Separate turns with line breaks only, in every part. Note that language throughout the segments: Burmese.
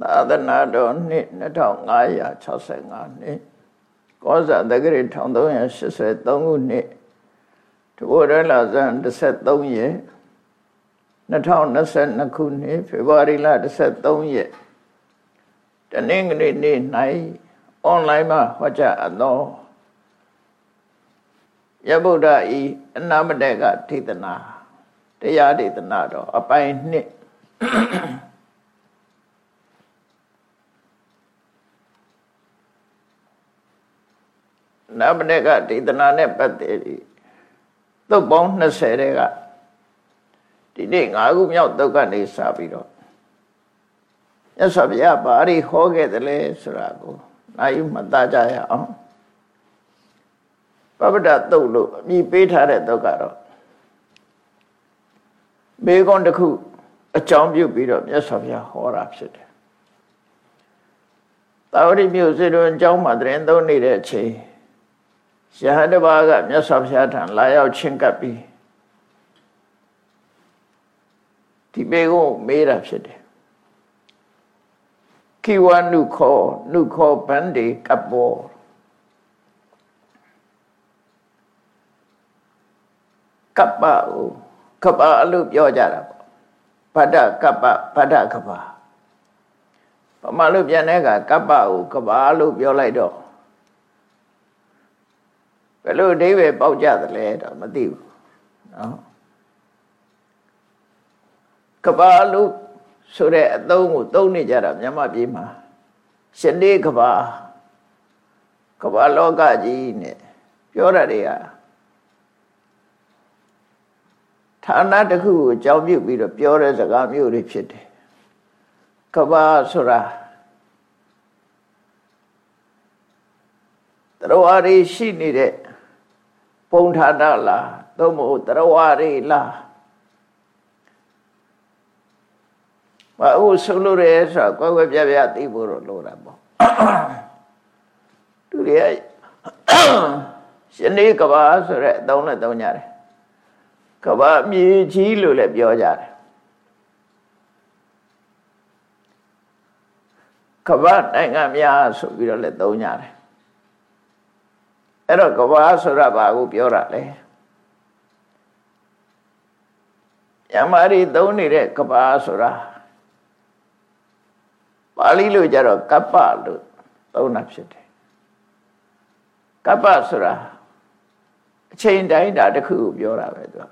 သာသနာတော်နှစ်2565နှစ်ကောဇာတက္ကရာ1383ခုနှစ်တဘောရလဇန်13ရက်2022ခုနှစ်ဖေဖော်ဝါရီလ13ရက်တနင်္ဂနွေနေ့၌အွန်လိုင်းမှာဟောကြားအပ်သောယဗုဒ္ဓဤအနာမတေကဒေသနာတရားဒေသနာတော်အပိုင်းနှစ် နာမတေကဒေသနာနဲ့ပတ်သက်ပြီးသုတ်ပေါင်း20တဲ့ကဒီနေ့၅ခုမြောက်သုတ်ကနေစပြီးတော့မြတ်စွာဘုရားဘာတွေဟောခဲ့တယ်လဲဆိုတာကိုနိုင်မှတ်သားကြရအောင်ပပဒသုတ်လို့အမည်ပေးထားတဲ့သုတ်ကတော့ဘေကွန်တစ်ခုအကြောင်းပြုပြီးတော့မြတ်စွာဘုရားဟောတာဖြစ်တယ်တာဝတိမြို့စေတုံအကြောင်းမှာတရင်သုံးနေတဲ့အချိန် ရဟန်းတစ်ပါးကမြတ်စွာဘုရားထံလာရောက်ချင်းကပ်ပြီးဒီဘေကိုမေးတာဖြစ်တယ်ခိဝနုခောနုခောဗန္ဒီကပ္ပောကပ္ပဟုကပ္ပအလို့ပြောကြတာပေါ့ဗဒ္ဒကပ္ပဗဒ္ဒကပ္ပပမာလို့ပြန်တဲ့ကကပ္ပဟုကပ္ပလို့ပြောလိုက်တော့ဘ ယ်လိုအဓိပ္ပာယ်ပေါက်ကြသလဲတော့မသိဘူးနော်ကဘာလူဆိုတဲ့အသုံးကိုသုံးနေကြတာမြန်မာပြည်မှာရှင်လေးကဘာကဘာလောကကြီးနဲ့ပြောရတဲ့ဟာဌာနတစ်ခုကိုအကြောင်းပြုပြီးတော့ပြောတဲ့စကားမျိုးတွေဖြစ်တယ်ကဘာဆိုတာတရားရီရှိနေတဲ့ ပုံဌာနလားသို့မဟုတ်တရားရီလားဘာအခုဆုံးလို့ရဲဆိုတော့ကွယ်ကွယ်ပြပြသိဖို့တော့လိုတာပေါ့သူတွေကရှင်နေကဘာဆိုတဲ့အသုံးနဲ့သုံးကြတယ်ကဘာမြေကြီးလို့လည်းပြောကြတယ်ကဘာနိုင်ငံများဆိုပြီးတော့လည်းသုံးကြတယ် အဲ့တော့ကဘာဆိုတာဘာကိုပြောတာလဲယမရီသုံးနေတဲ့ကဘာဆိုတာပါဠိလိုကြတော့ကပ္ပလို့သုံးတာဖြစ်တယ်ကပ္ပဆိုတာအချိန်တိုင်းတာတစ်ခုကိုပြောတာပဲသူက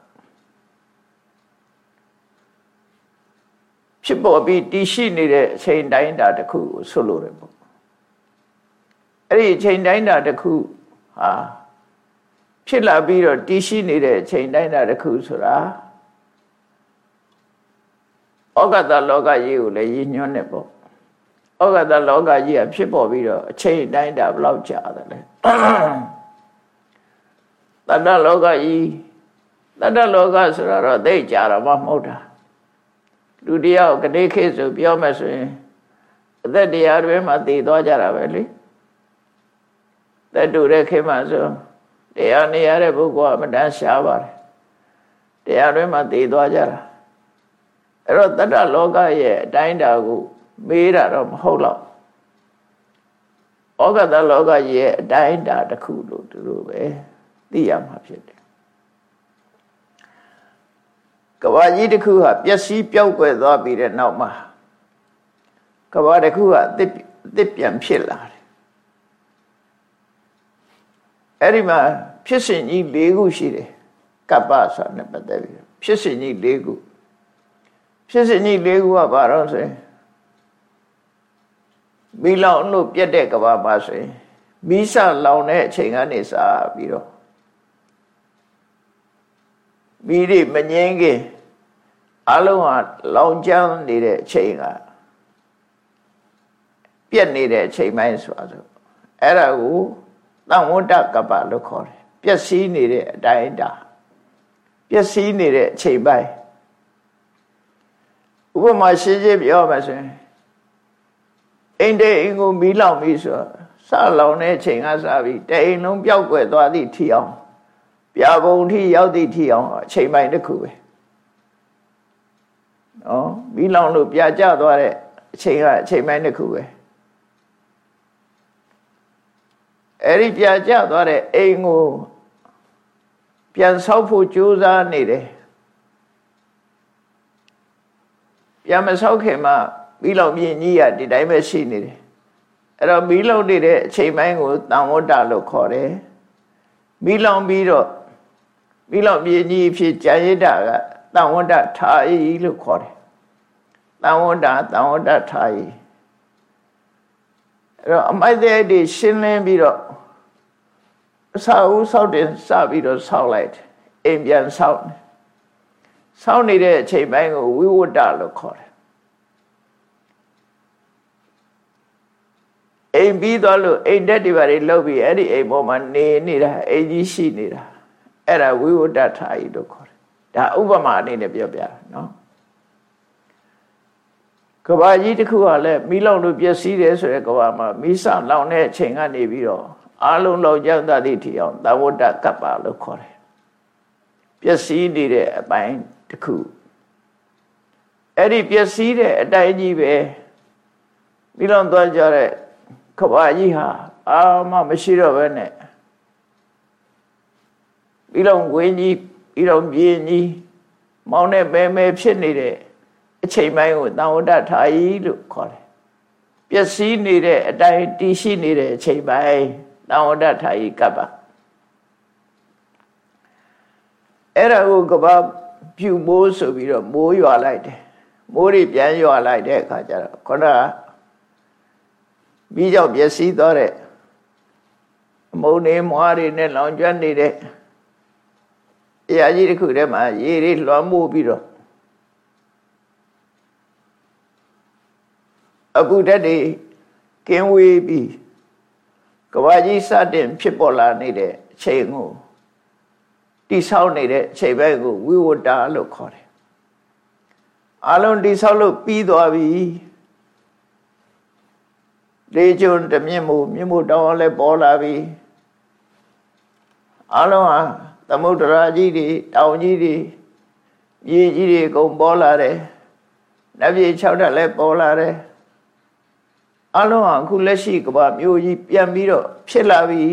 ဖြစ်ပေါ်ပြီးတည်ရှိနေတဲ့အချိန်တိုင်းတာတစ်ခုကိုဆိုလိုတယ်ပေါ့အဲ့ဒီအချိန်တိုင်းတာတစ်ခု ဟာဖြစ်လာပြီးတော့တည်ရှိနေတဲ့အချိန်တိုင်းတာတစ်ခုဆိုတာဩဂတလောကကြီးကိုလည်းရည်ညွှန်းနေပေါ့ဩဃတလောကကြီးကဖြစ်ပေါ်ပြီးတော့အချိန်တိုင်းတာဘယ်လောက်ကြာတယ်လဲတတ္တလောကကြီးတတ္တလောကဆိုတာတော့သိကြတော့မဟုတ်တာလူတယောက်ကတိခေတ်ဆိုပြောမယ်ဆိုရင်အသက်တရားတွေမှာတည်သွားကြတာပဲလေ သက်တူတဲ့ခေတ်မှာဆိုတရားနေရတဲ့ပုဂ္ဂိုလ်ကမတန်းရှားပါတယ်တရားတွေမှာတည်သွားကြတာအဲ့တော့တတ္တလောကရဲ့အတိုင်းတာကိုမေးတာတော့မဟုတ်တော့ဩဃတလောကကြီးရဲ့အတိုင်းတာတစ်ခုလို့သူတို့ပဲသိရမှာဖြစ်တယ်ကဘာကြီးတစ်ခုဟာပျက်စီးပြောက်ွယ်သွားပြီးတဲ့နောက်မှာကဘာတစ်ခုဟာအစ်အစ်ပြန်ဖြစ်လာတယ် အဲ့ဒီမှာဖြစ်စဉ်ကြီး၄ခုရှိတယ်ကပ္ပဆိုတာနဲ့ပတ်သက်ပြီးဖြစ်စဉ်ကြီး၄ခုဖြစ်စဉ်ကြီး၄ခုကဘာတော့ဆိုရင်မီးလောင်လို့ပြက်တဲ့ကဘာပါဆိုရင်မီးစလောင်တဲ့အချိန်ကနေစပြီးတော့မီးတွေမငင်းခင်အလုံးဟာလောင်ကျွမ်းနေတဲ့အချိန်ကပြက်နေတဲ့အချိန်ပိုင်းဆိုတာဆိုအဲ့ဒါကို သံဝတ္တကပ္ပလို့ခေါ်တယ်ပျက်စီးနေတဲ့အတိုင်းတာပျက်စီးနေတဲ့အချိန်ပိုင်းဥပမာရှင်းရှင်းပြောမှဆိုရင်အိမ်တဲ့အိမ်ကိုမီးလောင်ပြီဆိုစလောင်တဲ့အချိန်ကစပြီးတအိမ်လုံးပျောက်ကွယ်သွားသည့်ထီအောင်ပြာပုံထီရောက်သည့်ထီအောင်အချိန်ပိုင်းတစ်ခုပဲနော်မီးလောင်လို့ပြာကျသွားတဲ့အချိန်ကအချိန်ပိုင်းတစ်ခုပဲ အဲ့ဒီပြကြသွားတဲ့အိမ်ကိုပြန်ဆောက်ဖို့ကြိုးစားနေတယ်ပြန်မဆောက်ခင်မှာပြီးလောက်မြင့်ကြီးရဒီတိုင်းပဲရှိနေတယ်အဲ့တော့မီးလောင်နေတဲ့အချိန်ပိုင်းကိုတန်ဝတ္တလို့ခေါ်တယ်မီးလောင်ပြီးတော့မီးလောင်မြင့်ကြီးဖြစ်ကြာရစ်တာကတန်ဝတ္တထာဤလို့ခေါ်တယ်တန်ဝတ္တတန်ဝတ္တထာဤ အဲ့တော့အမိုက်တဲ့တွေရှင်းလင်းပြီးတော့အစာဦးဆောက်တင်စပြီးတော့ဆောက်လိုက်အိမ်ပြန်ဆောက်ဆောက်နေတဲ့အချိန်ပိုင်းကိုဝိဝတ္တလို့ခေါ်တယ်အိမ်ပြီးသွားလို့အိမ်တက်တွေပါတွေလှုပ်ပြီးအဲ့ဒီအိမ်ပေါ်မှာနေနေတာအိမ်ကြီးရှိနေတာအဲ့ဒါဝိဝတ္တထာဤလို့ခေါ်တယ်ဒါဥပမာအနေနဲ့ပြောပြတာနော် ကဘာကြီးတစ်ခုကလည်းမီးလောင်လို့ပျက်စီးတယ်ဆိုတဲ့ကဘာမှာမီးစလောင်တဲ့အချိန်ကနေပြီးတော့အလုံးလောက်ကြောက်တသည့်ထီအောင်သဝတ္တကပ္ပလို့ခေါ်တယ်ပျက်စီးနေတဲ့အပိုင်းတစ်ခုအဲ့ဒီပျက်စီးတဲ့အတိုင်းကြီးပဲမီးလောင်သွားကြတဲ့ကဘာကြီးဟာအာမမရှိတော့ဘဲနဲ့ပြီးတော့ဝင်းကြီးပြီးတော့ပြင်းကြီးမောင်းနဲ့ပဲမဲဖြစ်နေတဲ့ အချိန်ပိုင်းကိုတန်ဝတ္တထာယီလို့ခေါ်တယ်ပျက်စီးနေတဲ့အတိုင်းတည်ရှိနေတဲ့အချိန်ပိုင်းတန်ဝတ္တထာယီကပ္ပအဲ့ဒါကိုကဘာပြူမိုးဆိုပြီးတော့မိုးရွာလိုက်တယ်မိုးတွေပြန်ရွာလိုက်တဲ့အခါကျတော့ခொနပြီးကြောက်ပျက်စီးသွားတဲ့အမုန်းနေမွားတွေနဲ့လောင်ကျွမ်းနေတဲ့အရာကြီးတစ်ခုထဲမှာရေတွေလွှမ်းမိုးပြီးတော့ အပူဓာတ်တွေကင်းဝေးပြီးကဘာကြီးစတင်ဖြစ်ပေါ်လာနေတဲ့အချိန်ကိုတိဆောက်နေတဲ့အချိန်ပဲကိုဝိဝတ္တလို့ခေါ်တယ်အလုံးတိဆောက်လို့ပြီးသွားပြီလေကျွန်းတမြင့်မှုမြင့်မှုတောင်းလည်းပေါ်လာပြီအလုံးဟာသမုဒ္ဒရာကြီးတွေတောင်ကြီးတွေမြေကြီးတွေအကုန်ပေါ်လာတယ်နတ်ပြည်6ဓာတ်လည်းပေါ်လာတယ် အလုံးဟာအခုလက်ရှိကမ္ဘာမျိုးကြီးပြန်ပြီးတော့ဖြစ်လာပြီ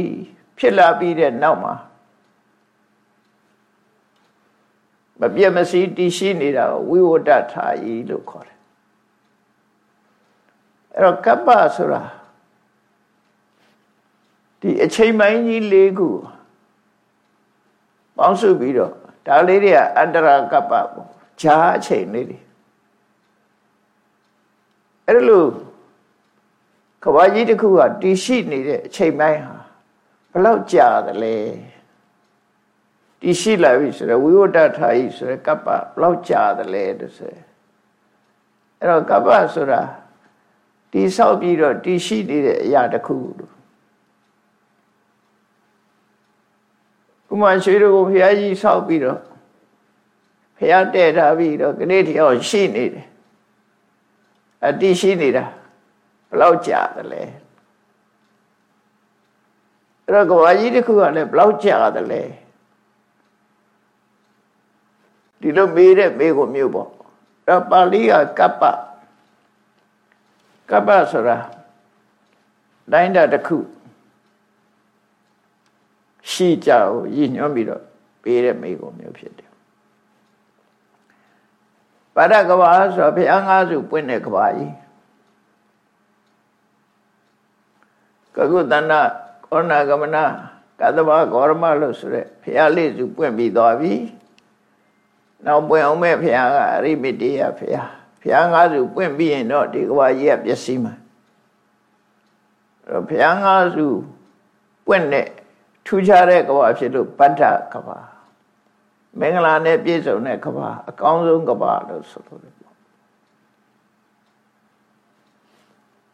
ဖြစ်လာပြီးတဲ့နောက်မှာမပြတ်မစီတည်ရှိနေတာဝိဝတ္တထာယီလို့ခေါ်တယ်အဲ့တော့ကပ္ပဆိုတာဒီအချိန်ပိုင်းကြီး၄ခုပေါင်းစုပြီးတော့ဒါလေးတွေကအန္တရာကပ္ပပေါ့ဂျာအချိန်လေးတွေအဲ့လို ကဘာကြီးတစ်ခုကတည်ရှိနေတဲ့အချိန်ပိုင်းဟာဘလောက်ကြာသလဲတည်ရှိလာပြီဆိုတော့ဝိဝတ္တထာယီဆိုရယ်ကပ္ပဘလောက်ကြာသလဲလို့ဆိုရယ်အဲ့တော့ကပ္ပဆိုတာတည်ဆောက်ပြီးတော့တည်ရှိနေတဲ့အရာတစ်ခုလို့ဥမာရွှေတို့ကိုဖះကြီးဆောက်ပြီးတော့ဖះတဲ့ထားပြီးတော့ကနေ့တယောက်ရှိနေတယ်အတိရှိနေတာဘ လောက်ကြာတယ်လဲအဲ့တော့ကဘာကြီးတစ်ခုကလည်းဘလောက်ကြာတယ်လဲဒီလိုမေးတဲ့မေးကိုမျိုးပေါ့အဲ့ပါဠိကကပ္ပကပ္ပဆိုတာတိုင်းတာတစ်ခုရှိကြကိုရည်ညွှန်းပြီးတော့ပေးတဲ့မိကုံမျိုးဖြစ်တယ်ပါဒကဘာဆိုဘုရားငါးစုပွင့်တဲ့ကဘာကြီး ကကုတဏကောဏဂမနာကသဘာဂေါရမလို့ဆိုတဲ့ဘုရားလေးစုပွင့်ပြီးသွားပြီနောက်ပွင့်အောင်မဲ့ဘုရားကအရိမိတေယဘုရားဘုရားငါးစုပွင့်ပြီးရင်တော့ဒီကဘာကြီးကပျက်စီးမှာအဲ့တော့ဘုရားငါးစုပွင့်တဲ့ထူးခြားတဲ့ကဘာဖြစ်လို့ပတ္ထကဘာမင်္ဂလာနဲ့ပြည့်စုံတဲ့ကဘာအကောင်းဆုံးကဘာလို့ဆိုလို့ပေါ့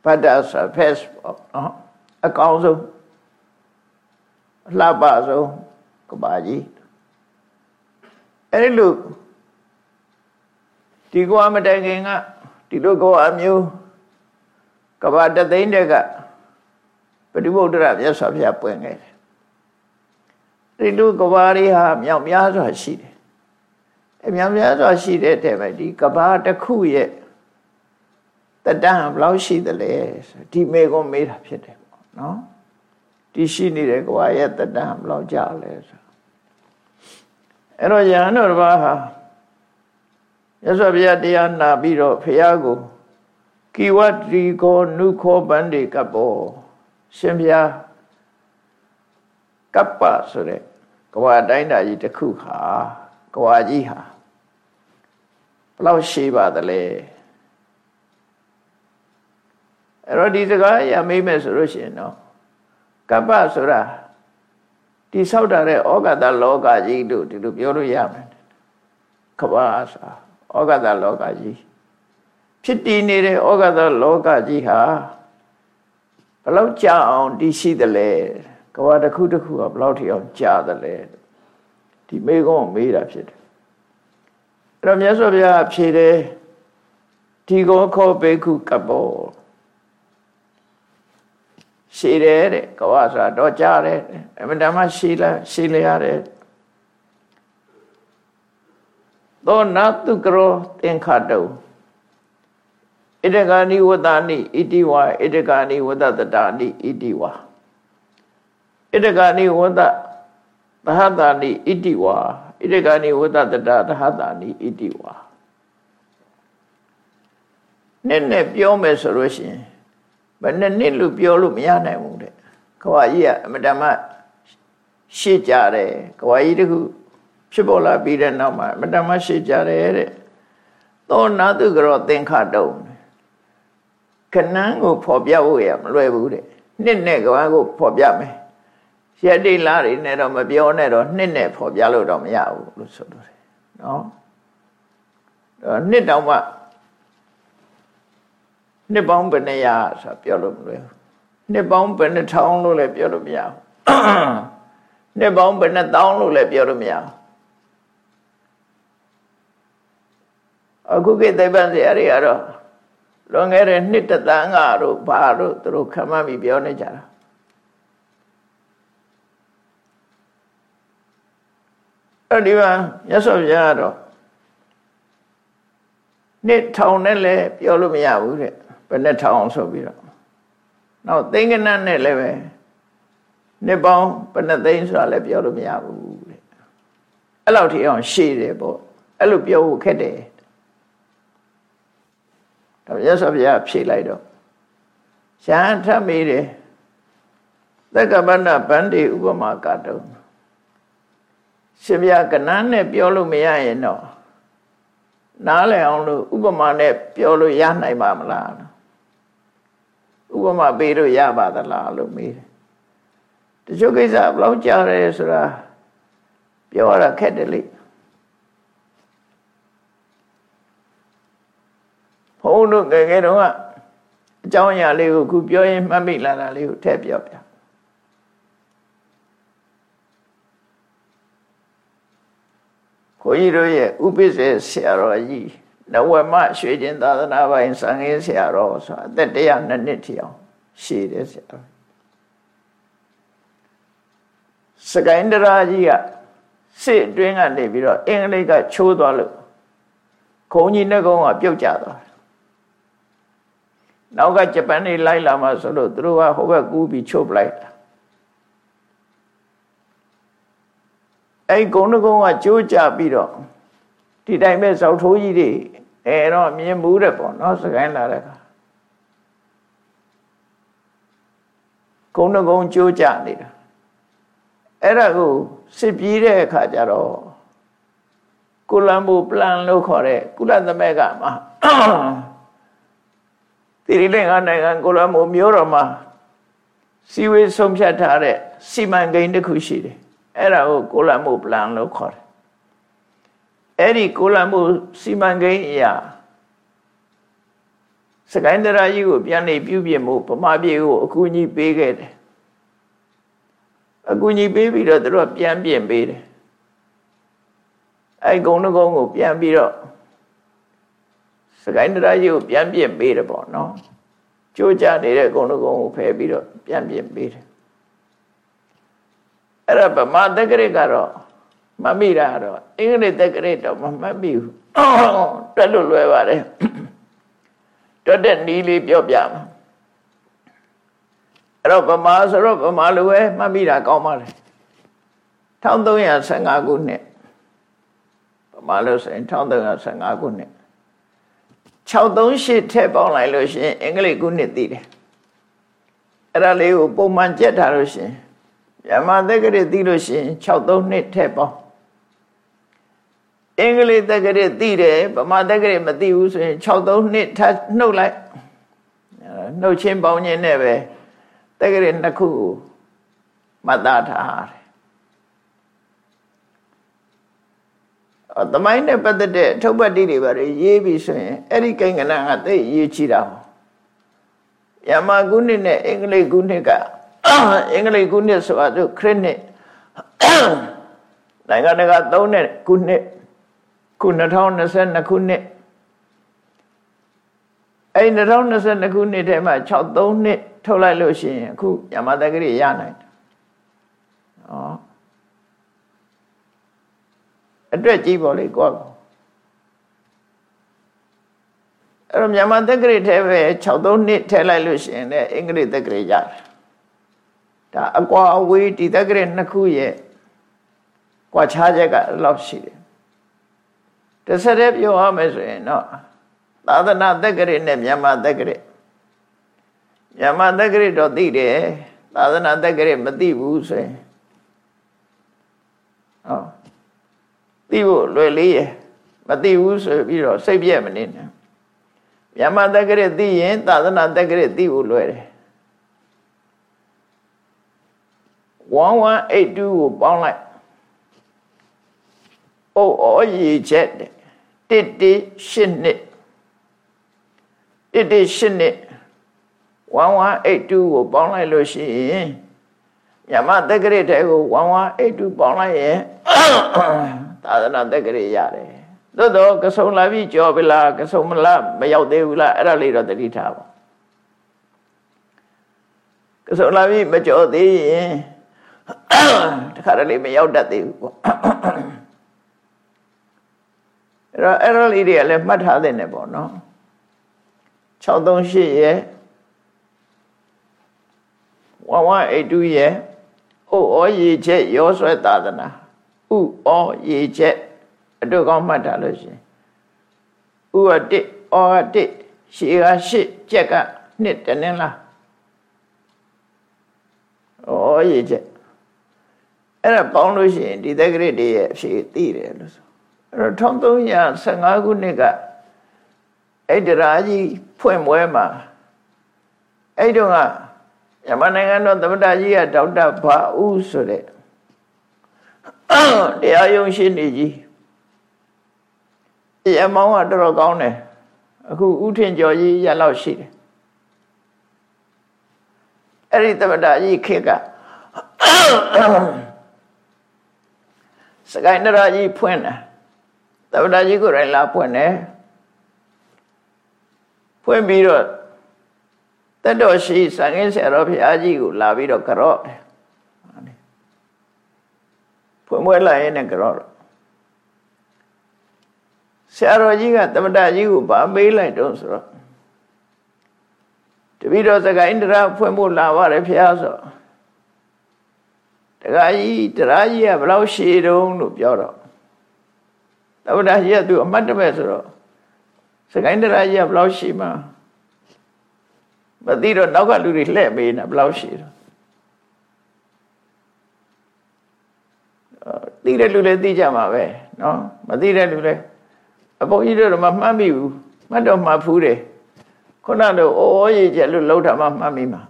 ပတ္တဆာဖက်ပေါ့နော် အကောင်းဆုံးလှပဆုံးကဘာကြီးအဲ့ဒီလိုဒီကွာမတိုင်ခင်ကဒီလိုကွာမျိုးကဘာတသိန်းတက်ကပฏิဘုဒ္ဓရမြတ်စွာဘုရားပွင့်ခဲ့တယ်ဒီလိုကဘာတွေဟာမြောက်များစွာရှိတယ်အမြောက်များစွာရှိတဲ့တဲ့ပဲဒီကဘာတစ်ခုရဲ့တတတန်ဘယ်လောက်ရှိသလဲဒီမေကွန်မေးတာဖြစ်တယ် ပေါ့နော်ဒီရှိနေတဲ့ကွာရဲ့တတန်ဘယ်လောက်ကြာလဲဆိုအဲ့တော့ယဟန်တော်ဘာဟာရသော်ဘုရားတရားနာပြီးတော့ဖះကိုကိဝတ္တိကိုနုခောပန္တိကပ္ပောရှင်ဘုရားကပ္ပဆိုတဲ့ကဝါတိုင်းတာကြီးတစ်ခုခါကဝါကြီးဟာဘလောက်ရှိပါသလဲ အဲ့တော့ဒီစကားရမေးမယ်ဆိုလို့ရှိရင်တော့ကပ္ပဆိုတာဒီဆောက်တာတဲ့ဩဂတလောကကြီးတို့ဒီလိုပြောလို့ရမယ်ကပ္ပဆိုတာဩဂတလောကကြီးဖြစ်တည်နေတဲ့ဩဂတလောကကြီးဟာဘလောက်ကြာအောင်တည်ရှိသလဲကဘာတစ်ခုတစ်ခုကဘလောက်ထိအောင်ကြာသလဲဒီမေကုန်းမေးတာဖြစ်တယ်အဲ့တော့မြတ်စွာဘုရားဖြေတယ်ဒီကောခောဘေခုကပော ရှိတယ်တဲ့ကဝဆိုတာတော့ကြားတယ်အမှန်တမ်းရှိလားရှိလျရတယ်သောနတုကရောသင်္ခတုဣဒဂာနိဝတ္တနိဣတိဝဣဒဂာနိဝတ္တတတာနိဣတိဝဣဒဂာနိဝတ္တသဟတာနိဣတိဝဣဒဂာနိဝတ္တတတာသဟတာနိဣတိဝနဲ့နဲ့ပြောမယ်ဆိုလို့ရှိရင် ဘယ်နဲ့နှစ်လို့ပြောလို့မရနိုင်ဘူးတဲ့ကဝါကြီးကအမတမရှေ့ကြတယ်ကဝါကြီးတခုဖြစ်ပေါ်လာပြီးတဲ့နောက်မှာအမတမရှိကြတယ်တဲ့သောနာတုကရောသင်္ခတုံခဏန်းကိုဖော်ပြဖို့ရမလွယ်ဘူးတဲ့နှစ်နဲ့ကဘာကိုဖော်ပြမယ်ရတိလာတွေနဲ့တော့မပြောနဲ့တော့နှစ်နဲ့ဖော်ပြလို့တော့မရဘူးလို့ဆိုလို့တယ်နော်နှစ်တောင်မှ နှစ်ပေါင်းဘယ်နှရာဆိုပြောလို့မလွယ်ဘူးနှစ်ပေါင်းဘယ်နှထောင်လို့လည်းပြောလို့မရဘူးနှစ်ပေါင်းဘယ်နှသောင်းလို့လည်းပြောလို့မရဘူးအခုကိသိပ္ပံဆရာတွေကတော့လွန်ခဲ့တဲ့နှစ်တသန်းကတို့ဘာတို့သူတို့ခမမ်းပြီးပြောနေကြတာအဲ့ဒီမှာမြတ်စွာဘုရားကတော့နှစ်ထောင်နဲ့လည်းပြောလို့မရဘူးတဲ့ ဘယ်နဲ့ထောင်ဆိုပြီးတော့နောက်သိင်္ဂနနဲ့လည်းပဲနှစ်ပေါင်းဘယ်နှသိန်းဆိုတာလည်းပြောလို့မရဘူးတဲ့အဲ့လောက်ထိအောင်ရှည်တယ်ပေါ့အဲ့လိုပြောဖို့ခက်တယ်ဒါမြတ်စွာဘုရားဖြေလိုက်တော့ရှားထပ်မိတယ်သက္ကပဏဗန္တိဥပမာကတုံရှင်ဘုရားကနန်းနဲ့ပြောလို့မရရင်တော့နားလည်အောင်လို့ဥပမာနဲ့ပြောလို့ရနိုင်ပါမလား ဥပမာပေးလို့ရပါသလားလို့မေးတယ်တချို့ကိစ္စဘလောက်ကြားရဲဆိုတာပြောရတာခက်တယ်လေဘုန်းတို့ငယ်ငယ်တုန်းကအကြောင်းအရာလေးကိုခုပြောရင်မှတ်မိလာတာလေးကိုထည့်ပြောပြခွန်ကြီးတို့ရဲ့ဥပိ္ပစေဆရာတော်ကြီး နဝမရွှေကျင်သာသနာပိုင်စံငင်းဆရာတော်ဆိုတာအသက်102နှစ်ထိအောင်ရှည်တယ်ဆရာတော်စကိုင်းတရာကြီးကစစ်အတွင်းကနေပြီးတော့အင်္ဂလိပ်ကချိုးသွားလို့ခုံကြီးနဲ့ကုန်းကပြုတ်ကျသွားတယ်နောက်ကဂျပန်နေလိုက်လာမှဆိုလို့သူတို့ကဟိုဘက်ကူးပြီးချုပ်ပလိုက်တာအဲ့ကုန်းတကုန်းကကြိုးကြပြီးတော့ ဒီတိုင်းပဲဇောက်ထိုးကြီးတွေအဲတော့မြင်မှုတဲ့ပေါ့နော်စကိုင်းလာတဲ့ခါကုန်းတကုန်းကြိုးကြနေတာအဲ့ဒါကိုစစ်ပြေးတဲ့အခါကျတော့ကုလံဘူပလန်လို့ခေါ်တဲ့ကုလသမဂ္ဂမှာတိရိလင်္ကာနိုင်ငံကိုလံဘူမျိုးတော်မှာစီဝေးဆုံးဖြတ်ထားတဲ့စီမံကိန်းတစ်ခုရှိတယ်အဲ့ဒါကိုကိုလံဘူပလန်လို့ခေါ်တယ် အဲ့ဒီကိုလံဘူစီမံကိန်းအရာစကိုင်းတရာကြီးကိုပြန်နေပြုပြင်မှုဗမာပြည်ကိုအကူအညီပေးခဲ့တယ်အကူအညီပေးပြီးတော့သူတို့ပြန်ပြင်ပေးတယ်အဲ့ကုန်းကုန်းကိုပြန်ပြီးတော့စကိုင်းတရာကြီးကိုပြန်ပြင်ပေးတယ်ပေါ့နော်ကြိုးကြနေတဲ့ကုန်းကုန်းကိုဖယ်ပြီးတော့ပြန်ပြင်ပေးတယ်အဲ့ဒါဗမာတက္ကရာကတော့ မမိတာတော့အင်္ဂလိပ်တက္ကရာတော့မမှတ်မိဘူးတွက်လို့လွယ်ပါတယ်တွတ်တဲ့နီးလေးပြောပြမှာအဲ့တော့ဗမာဆိုတော့ဗမာလိုပဲမှတ်မိတာကောင်းပါလေ1315ခုနှစ်ဗမာလိုဆိုရင်1315ခုနှစ်638ထည့်ပေါင်းလိုက်လို့ရှိရင်အင်္ဂလိပ်ခုနှစ်သိတယ်အဲ့ဒါလေးကိုပုံမှန်ကြက်ထားလို့ရှိရင်မြန်မာသက်ကရသိလို့ရှိရင်63နှစ်ထည့်ပေါင်း အင်္ဂလိပ်သက်ကရသိတယ်ဗမာသက်ကရမသိဘူးဆိုရင်63နှစ်ထပ်နှုတ်လိုက်နှုတ်ချင်းပေါင်းခြင်းနဲ့ပဲတက္ကရာနှစ်ခုကိုမှတ်သားထားတယ်အသမိုင်းနဲ့ပတ်သက်တဲ့အထုပ်ပတ်တိတွေပါရေးပြီးဆိုရင်အဲ့ဒီကိန်းကဏ္ဍကသိရေးချတာ။ယမကုနှစ်နဲ့အင်္ဂလိပ်ကုနှစ်ကအင်္ဂလိပ်ကုနှစ်ဆိုတာသူခရစ်နှစ်နိုင်ငံတကာသုံးတဲ့ကုနှစ် ခု2022ခုနှစ်အဲ့2022ခုနှစ်ထဲမှာ63နှစ်ထုတ်လိုက်လို့ရှိရင်အခုညမတက္ကရီရနိုင်တယ်။ဟောအတွက်ကြီးပေါ့လေကိုယ့်အဲ့တော့မြန်မာတက္ကရီထဲပဲ63နှစ်ထည့်လိုက်လို့ရှိရင်လည်းအင်္ဂလိပ်တက္ကရီရတယ်။ဒါအကွာအဝေးဒီတက္ကရီနှစ်ခုရဲ့ကွာခြားချက်ကအဲ့လောက်ရှိတယ်။ တစ်ဆက်တည်းပြောရမယ်ဆိုရင်တော့သာသနာတက္ကရီနဲ့မြန်မာတက္ကရီမြန်မာတက္ကရတော့သိတယ်သာသနာတက္ကရမသိဘူးဆိုရင်ဟောသိဖို့လွယ်လေးရမသိဘူးဆိုပြီးတော့စိတ်ပြည့်မနေနဲ့မြန်မာတက္ကရသိရင်သာသနာတက္ကရသိဖို့လွယ်တယ်1182ကိုပေါင်းလိုက် အိုးအော်ရည်ချက်တစ်တစ်ရှစ်နှစ်တစ်တစ်ရှစ်နှစ်1182ကိုပေါင်းလိုက်လို့ရှိရင်ညမတက္ကရာတဲကို1182ပေါင်းလိုက်ရင်သာသနာတက္ကရာရတယ်သို့တော့ကဆုံလာပြီးကြော်ပြီလားကဆုံမလားမရောက်သေးဘူးလားအဲ့ဒါလေးတော့တတိထားပါကဆုံလာပြီးမကြော်သေးရင်တခါတလေမရောက်တတ်သေးဘူးပေါ့ အဲ့တော့အဲ့ဒါလေးတွေကလည်းမှတ်ထားတဲ့ねပေါ့နော်638ရဲ့1182ရဲ့ဥဩရေချက်ရောဆွဲသာသနာဥဩရေချက်အတူကောင်းမှတ်တာလို့ရှင်ဥအတစ်ဩအတစ်ရှေကရှစ်ကြက်ကနှစ်တနင်္လာဩရေချက်အဲ့ဒါပေါင်းလို့ရှိရင်ဒီသက္ကရတွေရဲ့အဖြေသိတယ်လို့ဆို အဲ့တော့1315ခုနှစ်ကအဲ့ဒရာကြီးဖွင့်ပွဲမှာအဲ့တုန်းကမြန်မာနိုင်ငံတော်သမ္မတကြီးကဒေါက်တာဘာဦးဆိုတဲ့တရားယုံရှင်းနေကြီးအမောင်းကတော်တော်ကောင်းတယ်အခုဥထင်ကျော်ကြီးရလောက်ရှိတယ်အဲ့ဒီသမ္မတကြီးခေတ်ကစကိုင်းနရကြီးဖွင့်တယ် သမ္မတကြီးကိုယ်တိုင်လာဖွင့်တယ်ဖွင့်ပြီးတော့တတော်ရှိစံငင်းဆရာတော်ဘုရားကြီးကိုလာပြီးတော့ကြော့တယ်ဖွင့်ပွဲလာရင်လည်းကြော့တော့ဆရာတော်ကြီးကတမတကြီးကိုဗာမေးလိုက်တော့ဆိုတော့တပည့်တော်စကိုင်းတရားဖွင့်ဖို့လာပါတယ်ဘုရားဆိုတခါကြီးတရားကြီးကဘယ်လောက်ရှည်တုံးလို့ပြောတော့ တမတကြီးကသူအမှတ်တမဲ့ဆိုတော့စကိုင်းတရားကြီးကဘယ်လောက်ရှည်မှာမသိတော့နောက်ကလူတွေလှည့်ပေးနေဘယ်လောက်ရှိတော့သိတဲ့လူလည်းသိကြမှာပဲနော်မသိတဲ့လူလည်းအပေါ်ကြီးတို့တော့မမှတ်မိဘူးမှတ်တော့မှတ်ဖူးတယ်ခုနတော့အိုးရေးချက်လို့လောက်တာမှမှတ်မိမှာ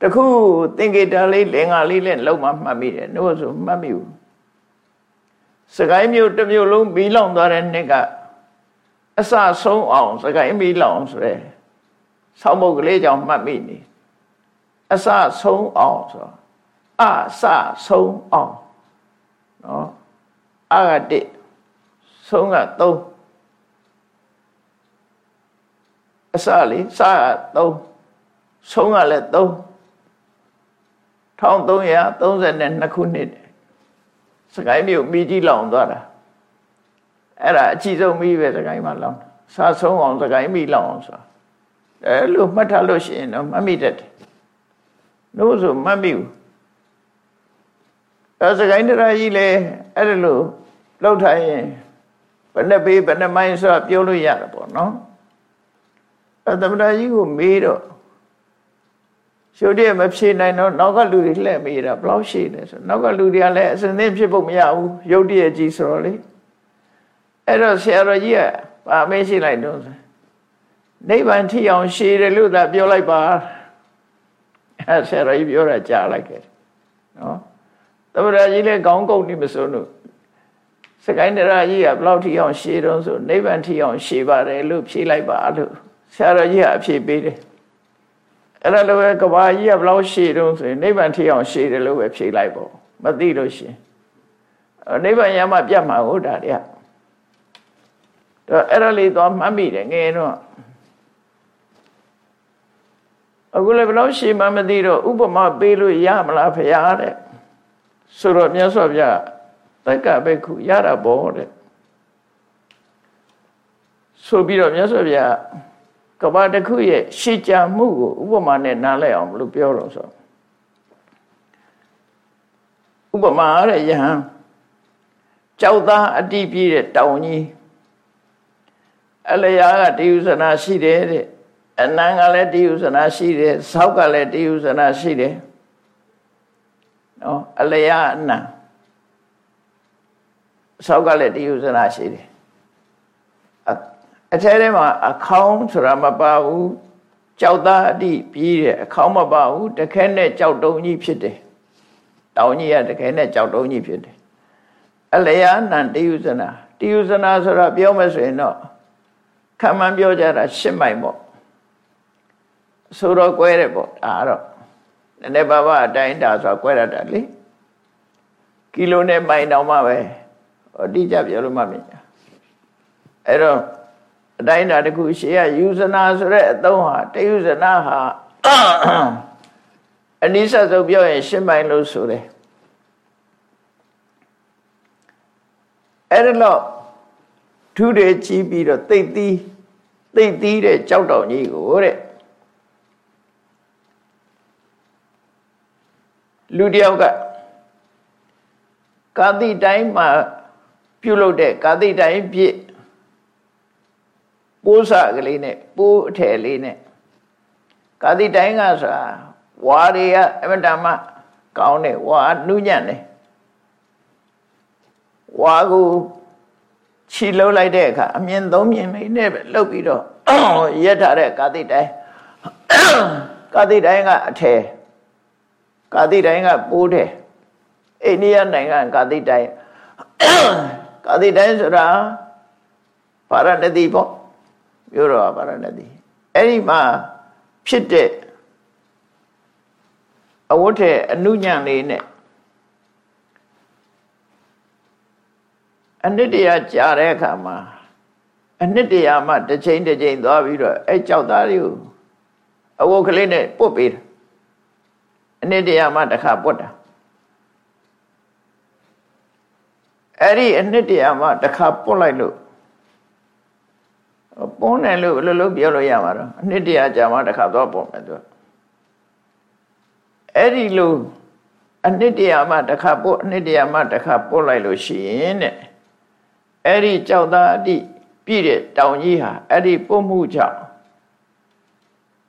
တခုသင်္ကေတလေးလင်္ကာလေးနဲ့လောက်မှမှတ်မိတယ်တို့ဆိုမှတ်မိဘူး စကိုင်းမြို့တစ်မြို့လုံးပြီးလောင်သွားတဲ့နှစ်ကအစဆုံးအောင်စကိုင်းမီလောင်ဆိုရဲဆောင်းမုတ်ကလေးကြောင့်မှတ်မိနေအစဆုံးအောင်ဆိုအစဆုံးအောင်နော်အကတိဆုံးက3အစလေးစက3ဆုံးကလည်း3 1332ခုနှစ် စကိုင်းမြို့မိကြီးလောင်သွားတာအဲ့ဒါအကြီးဆုံးမိပဲစကိုင်းမှာလောင်းတာစာဆုံးအောင်သခိုင်းမိလောက်အောင်ဆိုတာအဲလိုမှတ်ထားလို့ရှိရင်တော့မမိတတ်တယ်လို့ဆိုမမိဘူးအဲသခိုင်းတရားကြီးလေအဲ့ဒါလို့လောက်ထားရင်ဘယ်နဲ့ပေးဘယ်နဲ့မိုင်းဆိုတာပြောလို့ရတာပေါ့နော်အဲသမဏကြီးကိုမေးတော့ ရှုပ်တဲ့မဖြေနိုင်တော့နောက်ကလူတွေလှည့်မေးတာဘယ်လောက်ရှိလဲဆိုနောက်ကလူတွေကလည်းအစင်းသင်းဖြစ်ဖို့မရဘူးရုပ်တရက်ကြီးဆိုတော့လေအဲ့တော့ဆရာတော်ကြီးကပါမေးရှိလိုက်တော့နိဗ္ဗာန်ထိအောင်ရှည်တယ်လို့သာပြောလိုက်ပါအဲဆရာတော်ကြီးပြောတာကြားလိုက်ခဲ့နော်သမဏကြီးလည်းခေါင်းကုတ်နေမစိုးလို့စကိုင်းတရာကြီးကဘယ်လောက်ထိအောင်ရှည်တော့ဆိုနိဗ္ဗာန်ထိအောင်ရှည်ပါတယ်လို့ဖြေလိုက်ပါလို့ဆရာတော်ကြီးကအဖြေပေးတယ် အဲ့ဒါလိုပဲကဘာကြီးကဘယ်လောက်ရှည်တော့ဆိုရင်နိဗ္ဗာန်ထိအောင်ရှည်တယ်လို့ပဲဖြေလိုက်ပေါ့မသိလို့ရှင်နိဗ္ဗာန်ရမှပြတ်မှာဟုတ်တာတဲ့တော့အဲ့ဒါလေးတော့မှတ်မိတယ်ငယ်တော့အခုလည်းဘယ်လောက်ရှည်မှမသိတော့ဥပမာပေးလို့ရမလားဖရာတဲ့ဆိုတော့မြတ်စွာဘုရားတက္ကဘိက္ခုရတာပေါ့တဲ့ဆိုပြီးတော့မြတ်စွာဘုရား ကဘာတစ်ခုရဲ့ရှေ့ကြမှုကိုဥပမာနဲ့နားလည်အောင်လို့ပြောတော့ဆိုဥပမာတဲ့ယဟန်ကြောက်သားအတိပြည့်တဲ့တောင်ကြီးအလျားကတေယုဇနာရှိတယ်တဲ့အနံကလည်းတေယုဇနာရှိတယ်ဆောက်ကလည်းတေယုဇနာရှိတယ်နော်အလျားအနံဆောက်ကလည်းတေယုဇနာရှိတယ် အထဲထဲမှာအခေါင်းဆိုတာမပါဘူးကြောက်သားအတိပြီးတယ်အခေါင်းမပါဘူးတခဲနဲ့ကြောက်တုံးကြီးဖြစ်တယ်တောင်ကြီးကတခဲနဲ့ကြောက်တုံးကြီးဖြစ်တယ်အလျာဏတေယုဇနာတေယုဇနာဆိုတာပြောမယ်ဆိုရင်တော့ခံမှန်းပြောကြတာရှစ်မိုင်ပေါ့ဆိုတော့ကွဲတယ်ပေါ့ဒါတော့နည်းနည်းပါးပါးအတိုင်းတာဆိုတာကွဲရတာလေကီလိုနဲ့မိုင်တောင်မှပဲဟောတိကျပြောလို့မှမမြင်အဲ့တော့ အတိုင်းတာတခုရှေ့ကယူဇနာဆိုတဲ့အသုံးဟာတယူဇနာဟာအနိစ္စဆုံးပြောရင်ရှင်းပိုင်လို့ဆိုတယ်အဲ့ဒါတော့ထူးတယ်ကြီးပြီးတော့တိတ်သီးတိတ်သီးတဲ့ကြောက်တောင်ကြီးကိုတဲ့လူတယောက်ကကာတိတိုင်းမှာပြုလုပ်တဲ့ကာတိတိုင်းပြည့် ပိုးစကလေးနဲ့ပိုးအထည်လေးနဲ့ကာတိတိုင်းကဆိုတာဝါတွေကအမတမကောင်းတယ်ဝါနုညံ့တယ်ဝါကိုခြိလုံးလိုက်တဲ့အခါအမြင်သုံးမြင်မိနဲ့ပဲလှုပ်ပြီးတော့ရက်ထားတဲ့ကာတိတိုင်းကာတိတိုင်းကအထည်ကာတိတိုင်းကပိုးတယ်အိန္ဒိယနိုင်ငံကာတိတိုင်းကာတိတိုင်းဆိုတာပါရဏတိပေါ့ မြို့တော်ပါရဏသီအဲ့ဒီမှာဖြစ်တဲ့အဝတ်ထဲအနုညံ့လေးနဲ့အနှစ်တရာကြာတဲ့အခါမှာအနှစ်တရာမှတစ်ချိန်တစ်ချိန်သွားပြီးတော့အဲ့ကြောက်သားတွေကိုအဝတ်ကလေးနဲ့ပုတ်ပေးတာအနှစ်တရာမှတစ်ခါပုတ်တာအဲ့ဒီအနှစ်တရာမှတစ်ခါပုတ်လိုက်လို့ ပွန်းတယ်လို့ဘယ်လိုလုပ်ပြောလို့ရမှာတော့အနှစ်တရာကြာမှတစ်ခါတော့ပေါ်မယ်သူအဲ့ဒီလိုအနှစ်တရာမှတစ်ခါပို့အနှစ်တရာမှတစ်ခါပို့လိုက်လို့ရှိရင်တဲ့အဲ့ဒီကြောက်သားအတိပြည့်တဲ့တောင်ကြီးဟာအဲ့ဒီပို့မှုကြောင့်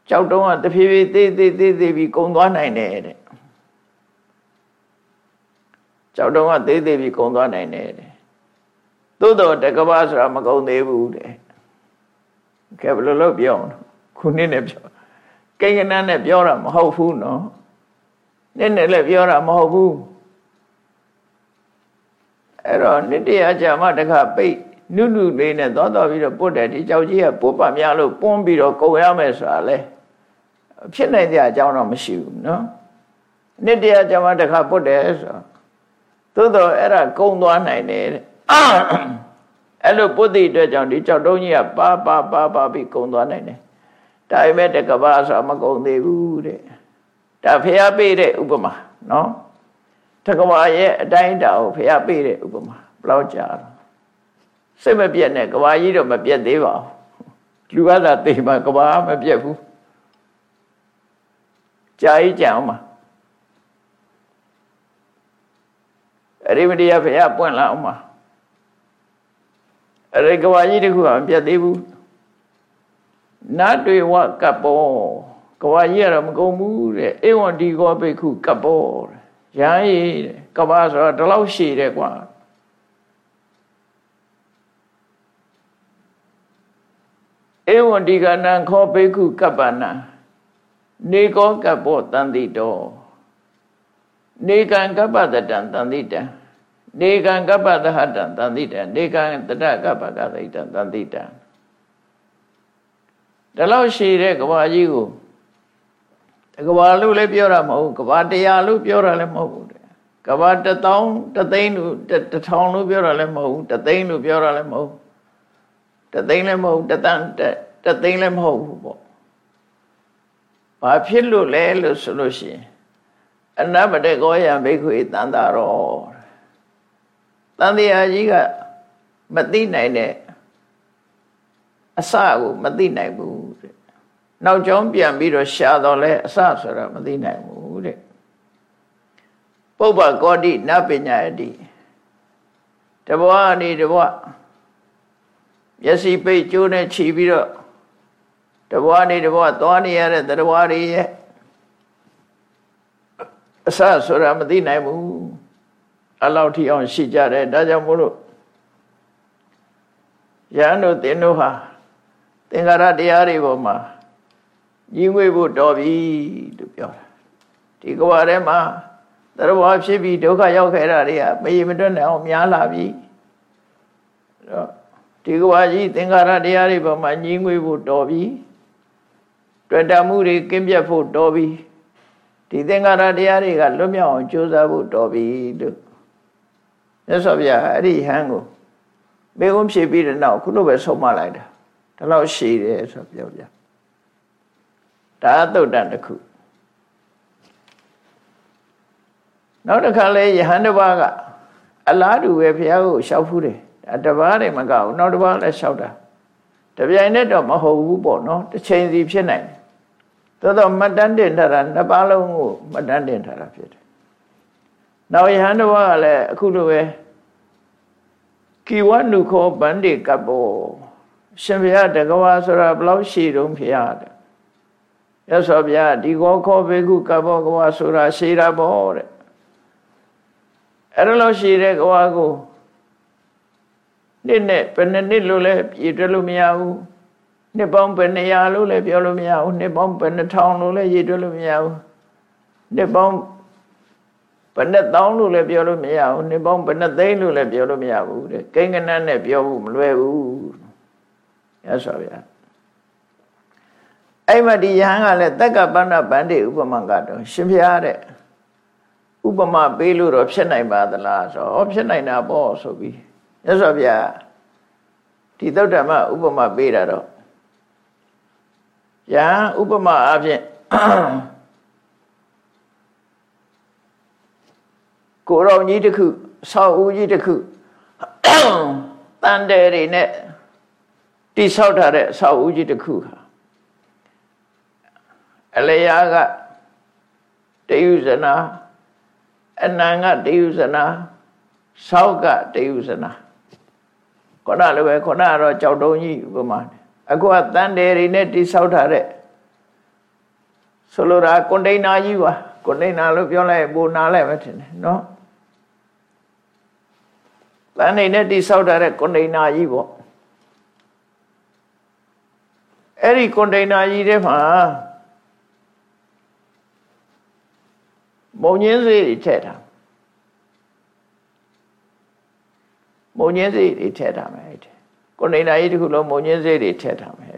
ကြောက်တုံးကတဖြည်းဖြည်းသေးသေးသေးသေးပြီးကုံသွားနိုင်တယ်တဲ့ကြောက်တုံးကသေးသေးပြီးကုံသွားနိုင်တယ်တဲ့သို့တော့တကဘာဆိုတာမကုံသေးဘူးတဲ့ ကဲဘယ်လိုလုပ်ပြောအောင်ခုနှစ်နဲ့ပြောကိန်းကနန်းနဲ့ပြောတာမဟုတ်ဘူးနော်နှစ်နဲ့လည်းပြောတာမဟုတ်ဘူးအဲ့တော့နှစ်တရာကြာမှတခါပိတ်နုနုလေးနဲ့သွားသွားပြီးတော့ပုတ်တယ်ဒီကြောက်ကြီးကပိုးပများလို့ပွန်းပြီးတော့ကုန်ရမယ်ဆိုတာလေဖြစ်နိုင်တဲ့အကြောင်းတော့မရှိဘူးနော်နှစ်တရာကြာမှတခါပုတ်တယ်ဆိုသို့တော့အဲ့ဒါကုံသွားနိုင်တယ်တဲ့ အဲ့လိုပုတ်တိအတွက်ကြောင့်ဒီကြောက်တုံးကြီးကပါပါပါပါပြီးကုံသွားနိုင်တယ်ဒါပေမဲ့တကဘာဆိုမကုံသေးဘူးတဲ့ဒါဖះပေးတဲ့ဥပမာနော်တကဘာရဲ့အတိုင်းတာကိုဖះပေးတဲ့ဥပမာဘယ်လောက်ကြာတော့စိတ်မပြတ်နဲ့ကဘာကြီးတော့မပြတ်သေးပါဘူးလူကသာသိမှကဘာမပြတ်ဘူးကြာကြီးကြအောင်မှာအရိမတိယဖះပွင့်လာအောင်မှာ အရိကဘာကြီးတခုကမပြတ်သေးဘူးနတ်တွေဝကပ်ပေါ်ကဘာကြီးကတော့မကုန်ဘူးတဲ့ဧဝံဒီကောဘိက္ခုကပ်ပေါ်ရဟန်းကြီးတဲ့ကဘာဆိုတော့ဒီလောက်ရှည်တယ်ကွာဧဝံဒီကနံခောဘိက္ခုကပ္ပနာနေကောကပ္ပောတန်တိတောနေကံကပ္ပတတံတန်တိတံ နေကံကပ္ပသဟတံတန်တိတံနေကံတတကပ္ပကသိတံတန်တိတံဒီလောက်ရှိတဲ့ကဘာကြီးကိုကဘာလို့လည်းပြောတာမဟုတ်ကဘာတရားလို့ပြောတာလည်းမဟုတ်ဘူးကဘာတထောင်တသိန်းလို့တထောင်လို့ပြောတာလည်းမဟုတ်ဘူးတသိန်းလို့ပြောတာလည်းမဟုတ်တသိန်းလည်းမဟုတ်တတန်တသိန်းလည်းမဟုတ်ဘူးပေါ့ဘာဖြစ်လို့လဲလို့ဆိုလို့ရှိရင်အနမတေကောယံဘိက္ခွေတန်တာရော တန်တရားကြီးကမသိနိုင်တဲ့အစကိုမသိနိုင်ဘူးတဲ့နောက်ကျောင်းပြန်ပြီးတော့ရှာတော့လဲအစဆိုတာမသိနိုင်ဘူးတဲ့ပုပ္ပကောတိနပညာယတိတဘဝနေတဘဝမျက်စိပိတ်ကျိုးနဲ့ခြီးပြီးတော့တဘဝနေတဘဝသွားနေရတဲ့တဘဝတွေရဲ့အစဆိုတာမသိနိုင်ဘူး အလောက်ထိအောင်ရှိကြတယ်ဒါကြောင့်မို့လို့ယဟန်တို့သင်တို့ဟာသင်္ခါရတရားတွေပေါ်မှာညီငွေဖို့တော်ပြီလို့ပြောတာဒီကဘာထဲမှာတရဘဝဖြစ်ပြီးဒုက္ခရောက်ခဲ့တာတွေကမရေမတွက်နိုင်အောင်များလာပြီတော့ဒီကဘာကြီးသင်္ခါရတရားတွေပေါ်မှာညီငွေဖို့တော်ပြီတွေ့တာမှုတွေကင်းပြတ်ဖို့တော်ပြီဒီသင်္ခါရတရားတွေကလွတ်မြောက်အောင်ကြိုးစားဖို့တော်ပြီလို့ မြတ်စွာဘုရားအဲ့ဒီဟန်ကိုမေကုန်းဖြေပြီးတဲ့နောက်ခုလိုပဲဆုံးမလိုက်တာဒါတော့ရှည်တယ်ဆိုပြောပြဒါသုတ်တန်တစ်ခုနောက်တစ်ခါလဲယဟန်တစ်ပါးကအလားတူပဲဘုရားကိုလျှောက်ဖူးတယ်ဒါတစ်ပါးတည်းမကဘူးနောက်တစ်ပါးလည်းလျှောက်တာတပြိုင်နဲ့တော့မဟုတ်ဘူးပေါ့နော်တစ်ချိန်စီဖြစ်နိုင်တယ်သို့တော့မတန်းတင်ထားတာနှစ်ပါးလုံးကိုမတန်းတင်ထားတာဖြစ်တယ် နောက်ယဟန်တစ်ပါးကလည်းအခုလိုပဲကိဝနုခောဗန္တိကပ္ပောရှင်ဘုရားတကဝါဆိုတာဘလောက်ရှိတုံးဖရာတဲ့ရသော်ဗျာဒီကောခောဘေကုကပ္ပောကဝါဆိုတာရှိတာပေါ့တဲ့အဲ့လိုရှိတဲ့ကဝါကိုနှစ်နဲ့ဘယ်နှစ်နှစ်လို့လဲပြည့်တွက်လို့မရဘူးနှစ်ပေါင်းဘယ်နှစ်ရာလို့လဲပြောလို့မရဘူးနှစ်ပေါင်းဘယ်နှစ်ထောင်လို့လဲရည်တွက်လို့မရဘူးနှစ်ပေါင်း ဘယ်နှစ်သောင်းလို့လည်းပြောလို့မရဘူးနှစ်ပေါင်းဘယ်နှစ်သိန်းလို့လည်းပြောလို့မရဘူးတဲ့ကိန်းကနန်းနဲ့ပြောဖို့မလွယ်ဘူးရသော်ဗျာအဲ့မဒီယဟန်ကလည်းတက္ကပဏ္ဏဗန္တိဥပမာကတော့ရှင်ဖျားတဲ့ဥပမာပေးလို့တော့ဖြစ်နိုင်ပါသလားဆိုတော့ဖြစ်နိုင်တာပေါ့ဆိုပြီးရသော်ဗျာဒီသုတ္တမဥပမာပေးတာတော့ယဟန်ဥပမာအဖြစ် ကိုရောင်ကြီးတစ်ခုဆောက်ဦးကြီးတစ်ခုတန်တယ်တွေနဲ့တိဆောက်ထားတဲ့ဆောက်ဦးကြီးတစ်ခုဟာအလျာကတယုဇနာအနံကတယုဇနာဆောက်ကတယုဇနာခုနလိုပဲခုနကတော့ကြောက်တုံးကြီးဥပမာအခုကတန်တယ်တွေနဲ့တိဆောက်ထားတဲ့ဆိုလိုတာကွန်တိန်နာကြီးပါကွန်တိန်နာလို့ပြောလိုက်ပိုနာလိုက်မှထင်တယ်နော် တန်နေနဲ့တိဆောက်ထားတဲ့ကွန်တိန်နာကြီးပေါ့အဲ့ဒီကွန်တိန်နာကြီးထဲမှာမုံညင်းစေးတွေထည့်ထားမုံညင်းစေးတွေထည့်ထားမယ်ကွန်တိန်နာကြီးတစ်ခုလုံးမုံညင်းစေးတွေထည့်ထားမယ်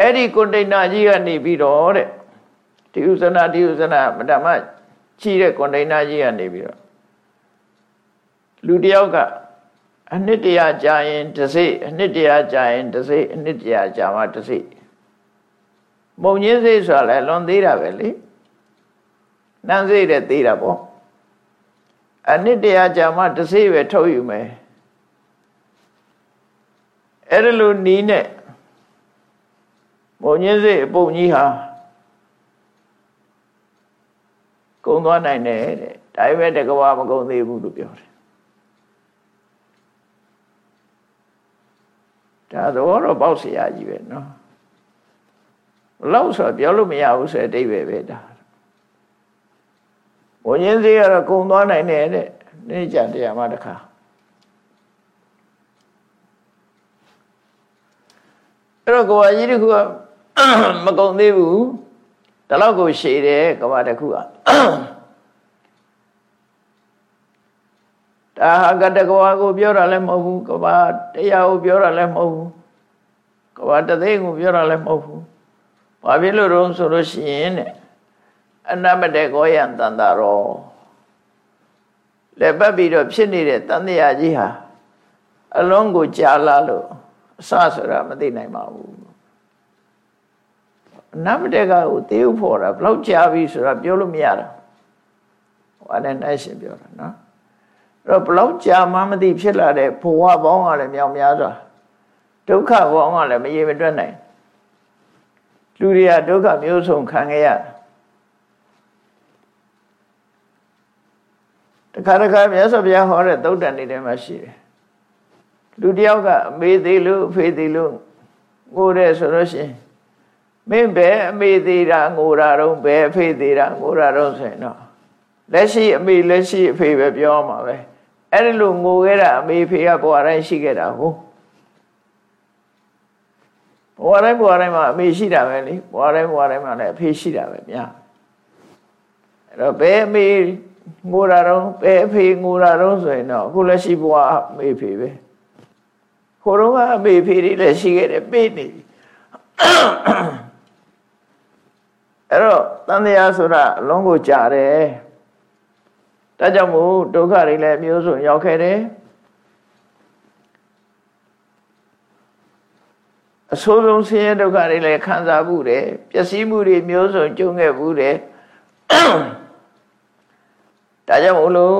အဲ့ဒီကွန်တိန်နာကြီးကနေပြီးတော့တဲ့ဒီဥဇနာဒီဥဇနာမတမကြီးတဲ့ကွန်တိန်နာကြီးကနေပြီးတော့ လူတယောက်ကအနှစ်တရာကြာရင်တစိအနှစ်တရာကြာရင်တစိအနှစ်တရာကြာမှတစိမုံညင်းစိဆိုတာလည်းလွန်သေးတာပဲလေနန်းစိတဲ့သေးတာပေါ့အနှစ်တရာကြာမှတစိပဲထုတ်ယူမယ်အဲ့ဒါလိုနီးနဲ့ဘုံညင်းစိတ်အပုံကြီးဟာကုံသွားနိုင်တယ်တဲ့ဒါပေမဲ့တကဘာမကုံသေးဘူးလို့ပြောတယ် ဒါတော့တော့ပေါ့เสียကြီးပဲเนาะလောက်ဆိုပြောလို့မရဘူးဆိုတဲ့အဓိပ္ပာယ်ပဲဒါဘုံညင်းစိတ်ကတော့ကုံသွားနိုင်တယ်တဲ့နေ့ကြတရားမှတစ်ခါအဲ့တော့ကိုယ်ကြီးတခုကမကုံသေးဘူးဒါတော့ကိုရှည်တယ်ကဘာတခုက ဒါဟာကတကဝါကိုပြောတာလည်းမဟုတ်ဘူးကဘာတရားကိုပြောတာလည်းမဟုတ်ဘူးကဘာတသိကိုပြောတာလည်းမဟုတ်ဘူးဘာဖြစ်လို့တော့ဆိုလို့ရှိရင်တဲ့အနမတေကောယံတန်တာရောလက်ပတ်ပြီးတော့ဖြစ်နေတဲ့တန်တရားကြီးဟာအလုံးကိုကြာလာလို့အစဆိုတာမသိနိုင်ပါဘူးနမတေကကိုတေးဥဖို့တာဘလောက်ကြာပြီဆိုတာပြောလို့မရတာဟိုအဲ့နဲ့ရှင်ပြောတာနော်အဲ့ တော့ဘလောက်ကြာမှမသိဖြစ်လာတဲ့ဘဝပေါင်းကလည်းမြောင်များစွာဒုက္ခပေါင်းကလည်းမရေမတွက်နိုင်လူတွေကဒုက္ခမျိုးစုံခံခဲ့ရတခါတခါမြတ်စွာဘုရားဟောတဲ့သုတ်တန်တွေထဲမှာရှိတယ်လူတယောက်ကအမေသေးလို့အဖေသေးလို့ငိုတယ်ဆိုလို့ရှိရင်မင်းပဲအမေသေးတာငိုတာတော့ဘယ်အဖေသေးတာငိုတာတော့ဆိုရင်တော့လက်ရှိအမေလက်ရှိအဖေပဲပြောမှာပဲ အဲ့ဒီလိုငိုခဲ့တာအမေဖေကဘဝတိုင်းရှိခဲ့တာဟုတ်ဘဝတိုင်းဘဝတိုင်းမှာအမေရှိတာပဲလေဘဝတိုင်းဘဝတိုင်းမှာလည်းအဖေရှိတာပဲများအဲ့တော့ဘယ်အမေငိုတာတော့ဘယ်အဖေငိုတာတော့ဆိုရင်တော့အခုလက်ရှိဘဝအမေဖေပဲခိုးတော့ကအမေဖေတွေလည်းရှိခဲ့တယ်ပေးနေပြီအဲ့တော့တန်တရားဆိုတာအလုံးကိုကြာတယ် ဒါကြောင့်မို့ဒုက္ခတွေလည်းမျိုးစုံရောက်ခဲ့တယ်အဆိုးဆုံးဆင်းရဲဒုက္ခတွေလည်းခံစားမှုတယ်ပျက်စီးမှုတွေမျိုးစုံကြုံခဲ့မှုတယ်ဒါကြောင့်မို့လို့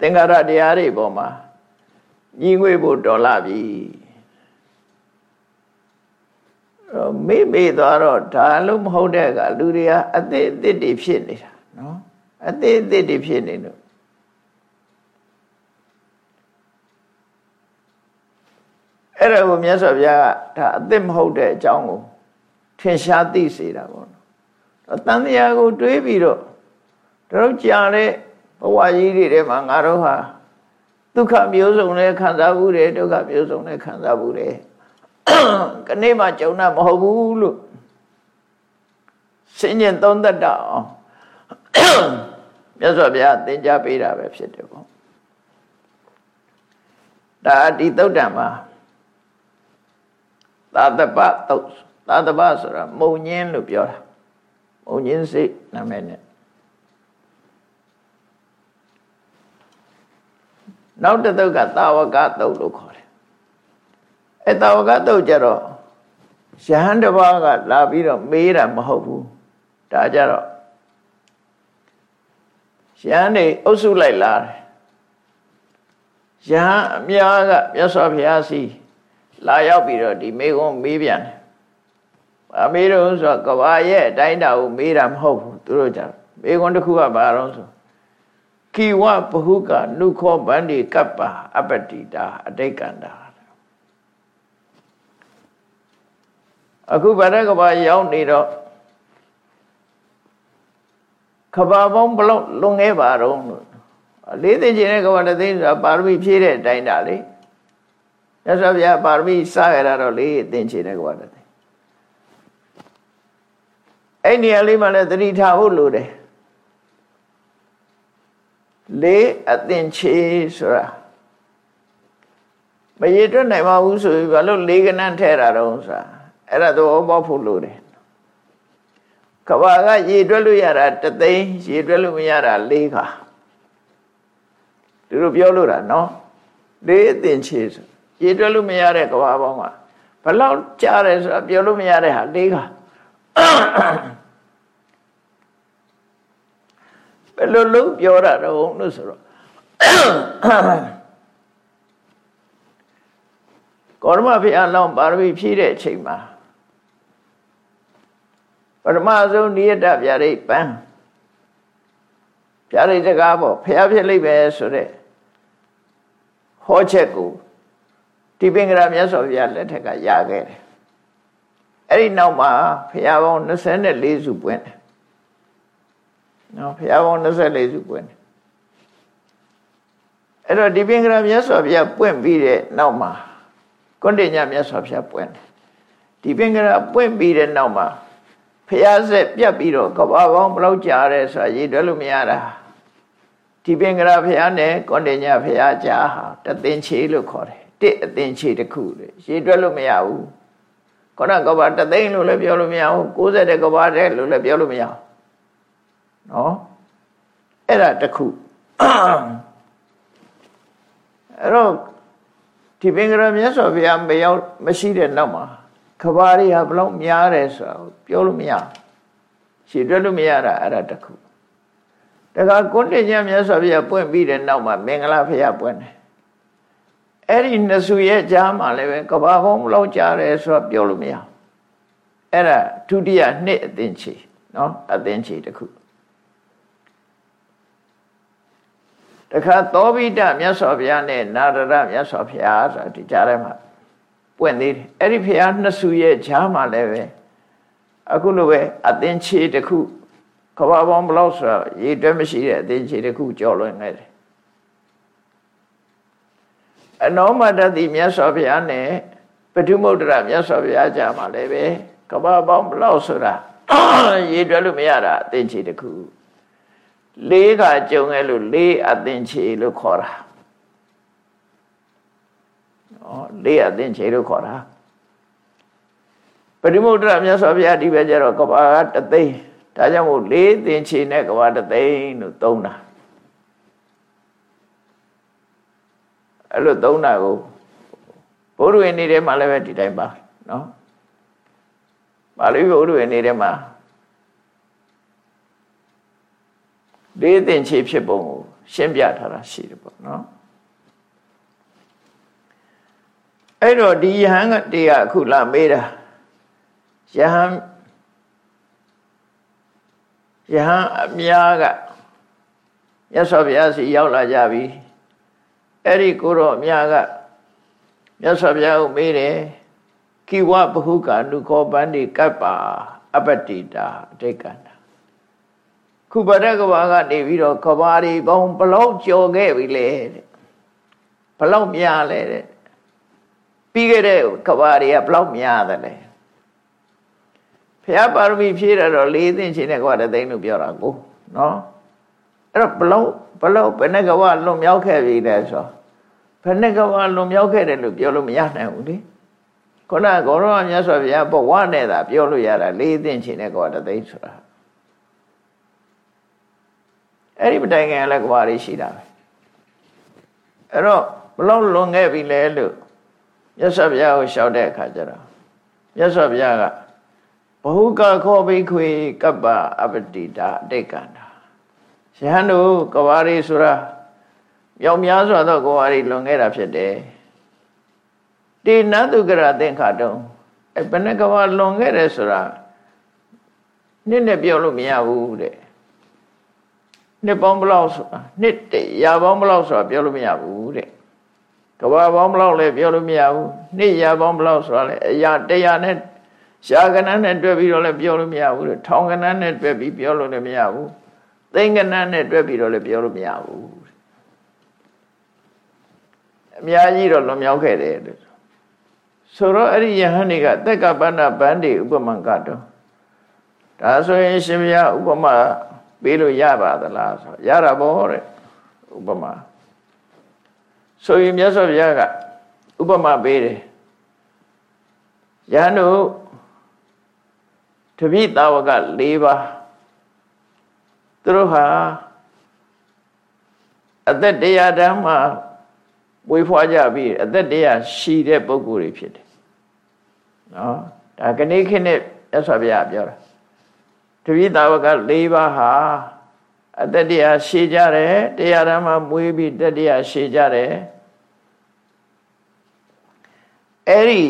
သင်္ကာရတရားတွေပေါ်မှာညီငွေဖို့တော်လာပြီမေ့မေ့သွားတော့ဒါလို့မဟုတ်တဲ့ကလူတွေကအသေးအသေးတွေဖြစ်နေတာနော် အသေးအသေးတွေဖြစ်နေလို့အဲ့ဒါကိုမြတ်စွာဘုရားကဒါအသက်မဟုတ်တဲ့အကြောင်းကိုထင်ရှားသိစေတာပေါ့နော်တန်တရားကိုတွေးပြီးတော့တို့ကြာတဲ့ဘဝကြီးတွေထဲမှာငါတို့ဟာဒုက္ခမျိုးစုံနဲ့ခံစားမှုတွေဒုက္ခမျိုးစုံနဲ့ခံစားမှုတွေကနေ့မှကြုံတာမဟုတ်ဘူးလို့စဉ္ញင်သုံးသက်တာအောင် မြတ်စွာဘုရားသင်ကြားပေးတာပဲဖြစ်တယ်ပေါ့ဒါဒီသုတ်တံမှာသာတပသုတ်သာတပဆိုတာမုံညင်းလို့ပြောတာမုံညင်းစိတ်နာမည်နဲ့နောက်တစ်သုတ်ကတာဝကသုတ်လို့ခေါ်တယ်အဲတာဝကသုတ်ကြတော့ရဟန်းတစ်ပါးကလာပြီးတော့မေးတာမဟုတ်ဘူးဒါကြတော့ ရဟန်းနေအုပ်စုလိုက်လာတယ်ရဟန်းအများကမြတ်စွာဘုရားစီလာရောက်ပြီးတော့ဒီမေကုန်းမေးပြန်တယ်။အမေတို့ဆိုကဘာရဲ့အတိုင်းတာကိုမေးတာမဟုတ်ဘူးသူတို့ကြမေကုန်းတစ်ခုကဘာတော့ဆိုကိဝဘဟုကနုခောဗန္ဒီကပ္ပအပတိတာအတိတ်ကန္တာအခုဗရကဘာရောက်နေတော့ ခဘာပေါင်းဘလို့လွန်ခဲ့ပါတော့လို့လေးသိချင်းတဲ့ကဘာတသိဆိုတာပါရမီဖြည့်တဲ့အတိုင်းတာလေမြတ်စွာဘုရားပါရမီစရတာတော့လေးသိချင်းတဲ့ကဘာတသိအဲ့ဒီအလေးမှလည်းသတိထားဖို့လိုတယ်လေးအသင်ချေဆိုတာမရတွက်နိုင်ပါဘူးဆိုပြီးဘာလို့လေးကနန်းထဲတာတော့ဆိုတာအဲ့ဒါတော့ဘောဖို့လို့တယ် ကဘာကရေတွက်လို့ရတာတသိန်းရေတွက်လို့မရတာလေးခါသူတို့ပြောလို့တာနော်လေးအသင်ချေဆိုရေတွက်လို့မရတဲ့ကဘာပေါင်းကဘလောက်ကြားတယ်ဆိုတာပြောလို့မရတဲ့ဟာလေးခါဘယ်လိုလုံးပြောတာတော့လို့ဆိုတော့ကောရမဘုရားလောင်းပါရမီဖြည့်တဲ့အချိန်မှာ ပထမဆုံးနိယတဗျာဒိတ်ပန်းဗျာဒိတ်စကားပေါ့ဘုရားဖြစ်လိမ့်မယ်ဆိုတဲ့ဟောချက်ကိုဒီပင်ကရာမြတ်စွာဘုရားလက်ထက်ကရခဲ့တယ်အဲ့ဒီနောက်မှာဘုရားပေါင်း24စုပွင့်တယ်နော်ဘုရားပေါင်း24စုပွင့်တယ်အဲ့တော့ဒီပင်ကရာမြတ်စွာဘုရားပွင့်ပြီးတဲ့နောက်မှာကွန်တေညမြတ်စွာဘုရားပွင့်တယ်ဒီပင်ကရာပွင့်ပြီးတဲ့နောက်မှာ ဖျားဆက်ပြတ်ပြီးတော့ကဘာပေါင်းဘလောက်ကြာရဲဆိုတာရည်တွက်လို့မရတာဒီပင်ကရာဖျားနဲ့ကွန်တေညဖျားကြာဟာတသင်ချေလို့ခေါ်တယ်တစ်အသင်ချေတစ်ခုလေရည်တွက်လို့မရဘူးခေါဏကဘာတသိန်းလို့လည်းပြောလို့မရဘူး60တဲ့ကဘာတဲ့လို့လည်းပြောလို့မရဘူးနော်အဲ့ဒါတစ်ခုအဲ့တော့ဒီပင်ကရမြတ်စွာဘုရားမရောက်မရှိတဲ့နောက်မှာ ခဘာတွေဟာဘလောက်များတယ်ဆိုတာပြောလို့မရရှည်တွက်လို့မရတာအဲ့ဒါတစ်ခုတခါကုဏ္ဏညမြတ်စွာဘုရားပွင့်ပြီးတဲ့နောက်မှာမင်္ဂလာဘုရားပွင့်တယ်အဲ့ဒီနှစ်စုရဲ့ကြားမှာလည်းပဲကဘာဘုံဘလောက်ကြားတယ်ဆိုတာပြောလို့မရအဲ့ဒါဒုတိယနှစ်အသင်ချေနော်အသင်ချေတစ်ခုတခါသောဘိတမြတ်စွာဘုရားနဲ့နာရရမြတ်စွာဘုရားဆိုတာဒီကြားထဲမှာ ပွင့်သေးတယ်အဲ့ဒီဘုရားနှစ်စုရဲ့ကြားမှာလည်းပဲအခုလိုပဲအသင်ချေတစ်ခုကဘာပေါင်းဘလောက်ဆိုရေတွဲမရှိတဲ့အသင်ချေတစ်ခုကြော်လွင်နေတယ်အနောမတတိမြတ်စွာဘုရားနဲ့ပထုမုဒ္ဒရာမြတ်စွာဘုရားကြားမှာလည်းပဲကဘာပေါင်းဘလောက်ဆိုတာရေတွဲလို့မရတာအသင်ချေတစ်ခုလေးကကြုံခဲ့လို့လေးအသင်ချေလို့ခေါ်တာဩ လေးအသင်ချေလို့ခေါ်တာပရိမုဒ္ဒရာမြတ်စွာဘုရားဒီပဲကျတော့ကဘာကတသိန်းဒါကြောင့်မို့လေးသင်ချေနဲ့ကဘာတသိန်းလို့သုံးတာအဲ့လိုသုံးတာကိုဘုရားဝင်နေတဲ့မှာလည်းပဲဒီတိုင်းပါနော်ပါဠိဘုရားဝင်နေတဲ့မှာလေးသင်ချေဖြစ်ပုံကိုရှင်းပြထားတာရှိတယ်ပေါ့နော် အဲ့တော့ဒီယဟန်ကတရားအခုလာမေးတာယဟန်ယဟန်အများကမြတ်စွာဘုရားစီရောက်လာကြပြီအဲ့ဒီကိုတော့အများကမြတ်စွာဘုရားကိုမေးတယ်ကိဝဘဟုကာနုခောပန္တိကပ္ပါအပတိတာအတိတ်ကန္ခုပရကဘာကနေပြီးတော့ကဘာတွေပေါင်းဘလောက်ကြော်ခဲ့ပြီလေတဲ့ဘလောက်များလဲတဲ့ ပြီးခဲ့တဲ့ကဘာတွေကဘလောက်များတယ်လဲဘုရားပါရမီဖြည့်ရတော့လေးသိန်းချင်းနဲ့ကဘာတသိန်းလို့ပြောတာကိုနော်အဲ့တော့ဘလောက်ဘလောက်ဘယ်နဲ့ကဘာလွန်မြောက်ခဲ့ပြီလဲဆိုဘယ်နဲ့ကဘာလွန်မြောက်ခဲ့တယ်လို့ပြောလို့မရနိုင်ဘူးလေခုနကဂေါရမမြတ်စွာဘုရားဘဝနဲ့သာပြောလို့ရတာလေးသိန်းချင်းနဲ့ကဘာတသိန်းဆိုတာအဲ့ဒီမတိုင်ခင်လည်းကွာတွေရှိတာပဲအဲ့တော့ဘလောက်လွန်ခဲ့ပြီလဲလို့ မြတ်စွာဘုရားကိုလျှောက်တဲ့အခါကျတော့မြတ်စွာဘုရားကဘဟုကခောဘိခွေကပ္ပအပတိတာအတိတ်ကန္တာယဟန်တို့ကဝါရီဆိုတာမြောင်များစွာသောကဝါရီလွန်ခဲ့တာဖြစ်တယ်တိနတုကရသင်္ခါတုံအဲဘယ်နှကဝါလွန်ခဲ့တယ်ဆိုတာနည်းနဲ့ပြောလို့မရဘူးတဲ့နှစ်ပေါင်းဘလောက်ဆိုတာနှစ်တရာပေါင်းဘလောက်ဆိုတာပြောလို့မရဘူးတဲ့ ကဘာပေါင်းဘလောက်လည်းပြောလို့မရဘူးနှစ်ရာပေါင်းဘလောက်ဆိုတာလည်းအရာတရာနဲ့ရှားကနန်းနဲ့တွဲပြီးတော့လည်းပြောလို့မရဘူးတဲ့ထောင်ကနန်းနဲ့တွဲပြီးပြောလို့လည်းမရဘူးသိင်္ဂနန်းနဲ့တွဲပြီးတော့လည်းပြောလို့မရဘူးအများကြီးတော့လွန်မြောက်ခဲ့တယ်တဲ့ဆိုတော့အဲ့ဒီယဟန်တွေကတက်ကပဏ္ဏဗန္တိဥပမံကတော့ဒါဆိုရင်ရှင်မြတ်ဥပမာပေးလို့ရပါသလားဆိုရတာပေါ့တဲ့ဥပမာ ဆိုရင်မြတ်စွာဘုရားကဥပမာပေးတယ်ယန္တုတပိတာဝက၄ပါးသူတို့ဟာအသက်တရားတန်းမှာဝေဖွားကြပြီးအသက်တရားရှိတဲ့ပုဂ္ဂိုလ်တွေဖြစ်တယ်နော်ဒါကနေ့ခေတ်နဲ့မြတ်စွာဘုရားပြောတာတပိသာဝက၄ပါးဟာ အတ္တရားရှည်ကြတယ်တရားဓမ္မမွေးပြီးတတရားရှည်ကြတယ်အဲ့ဒီ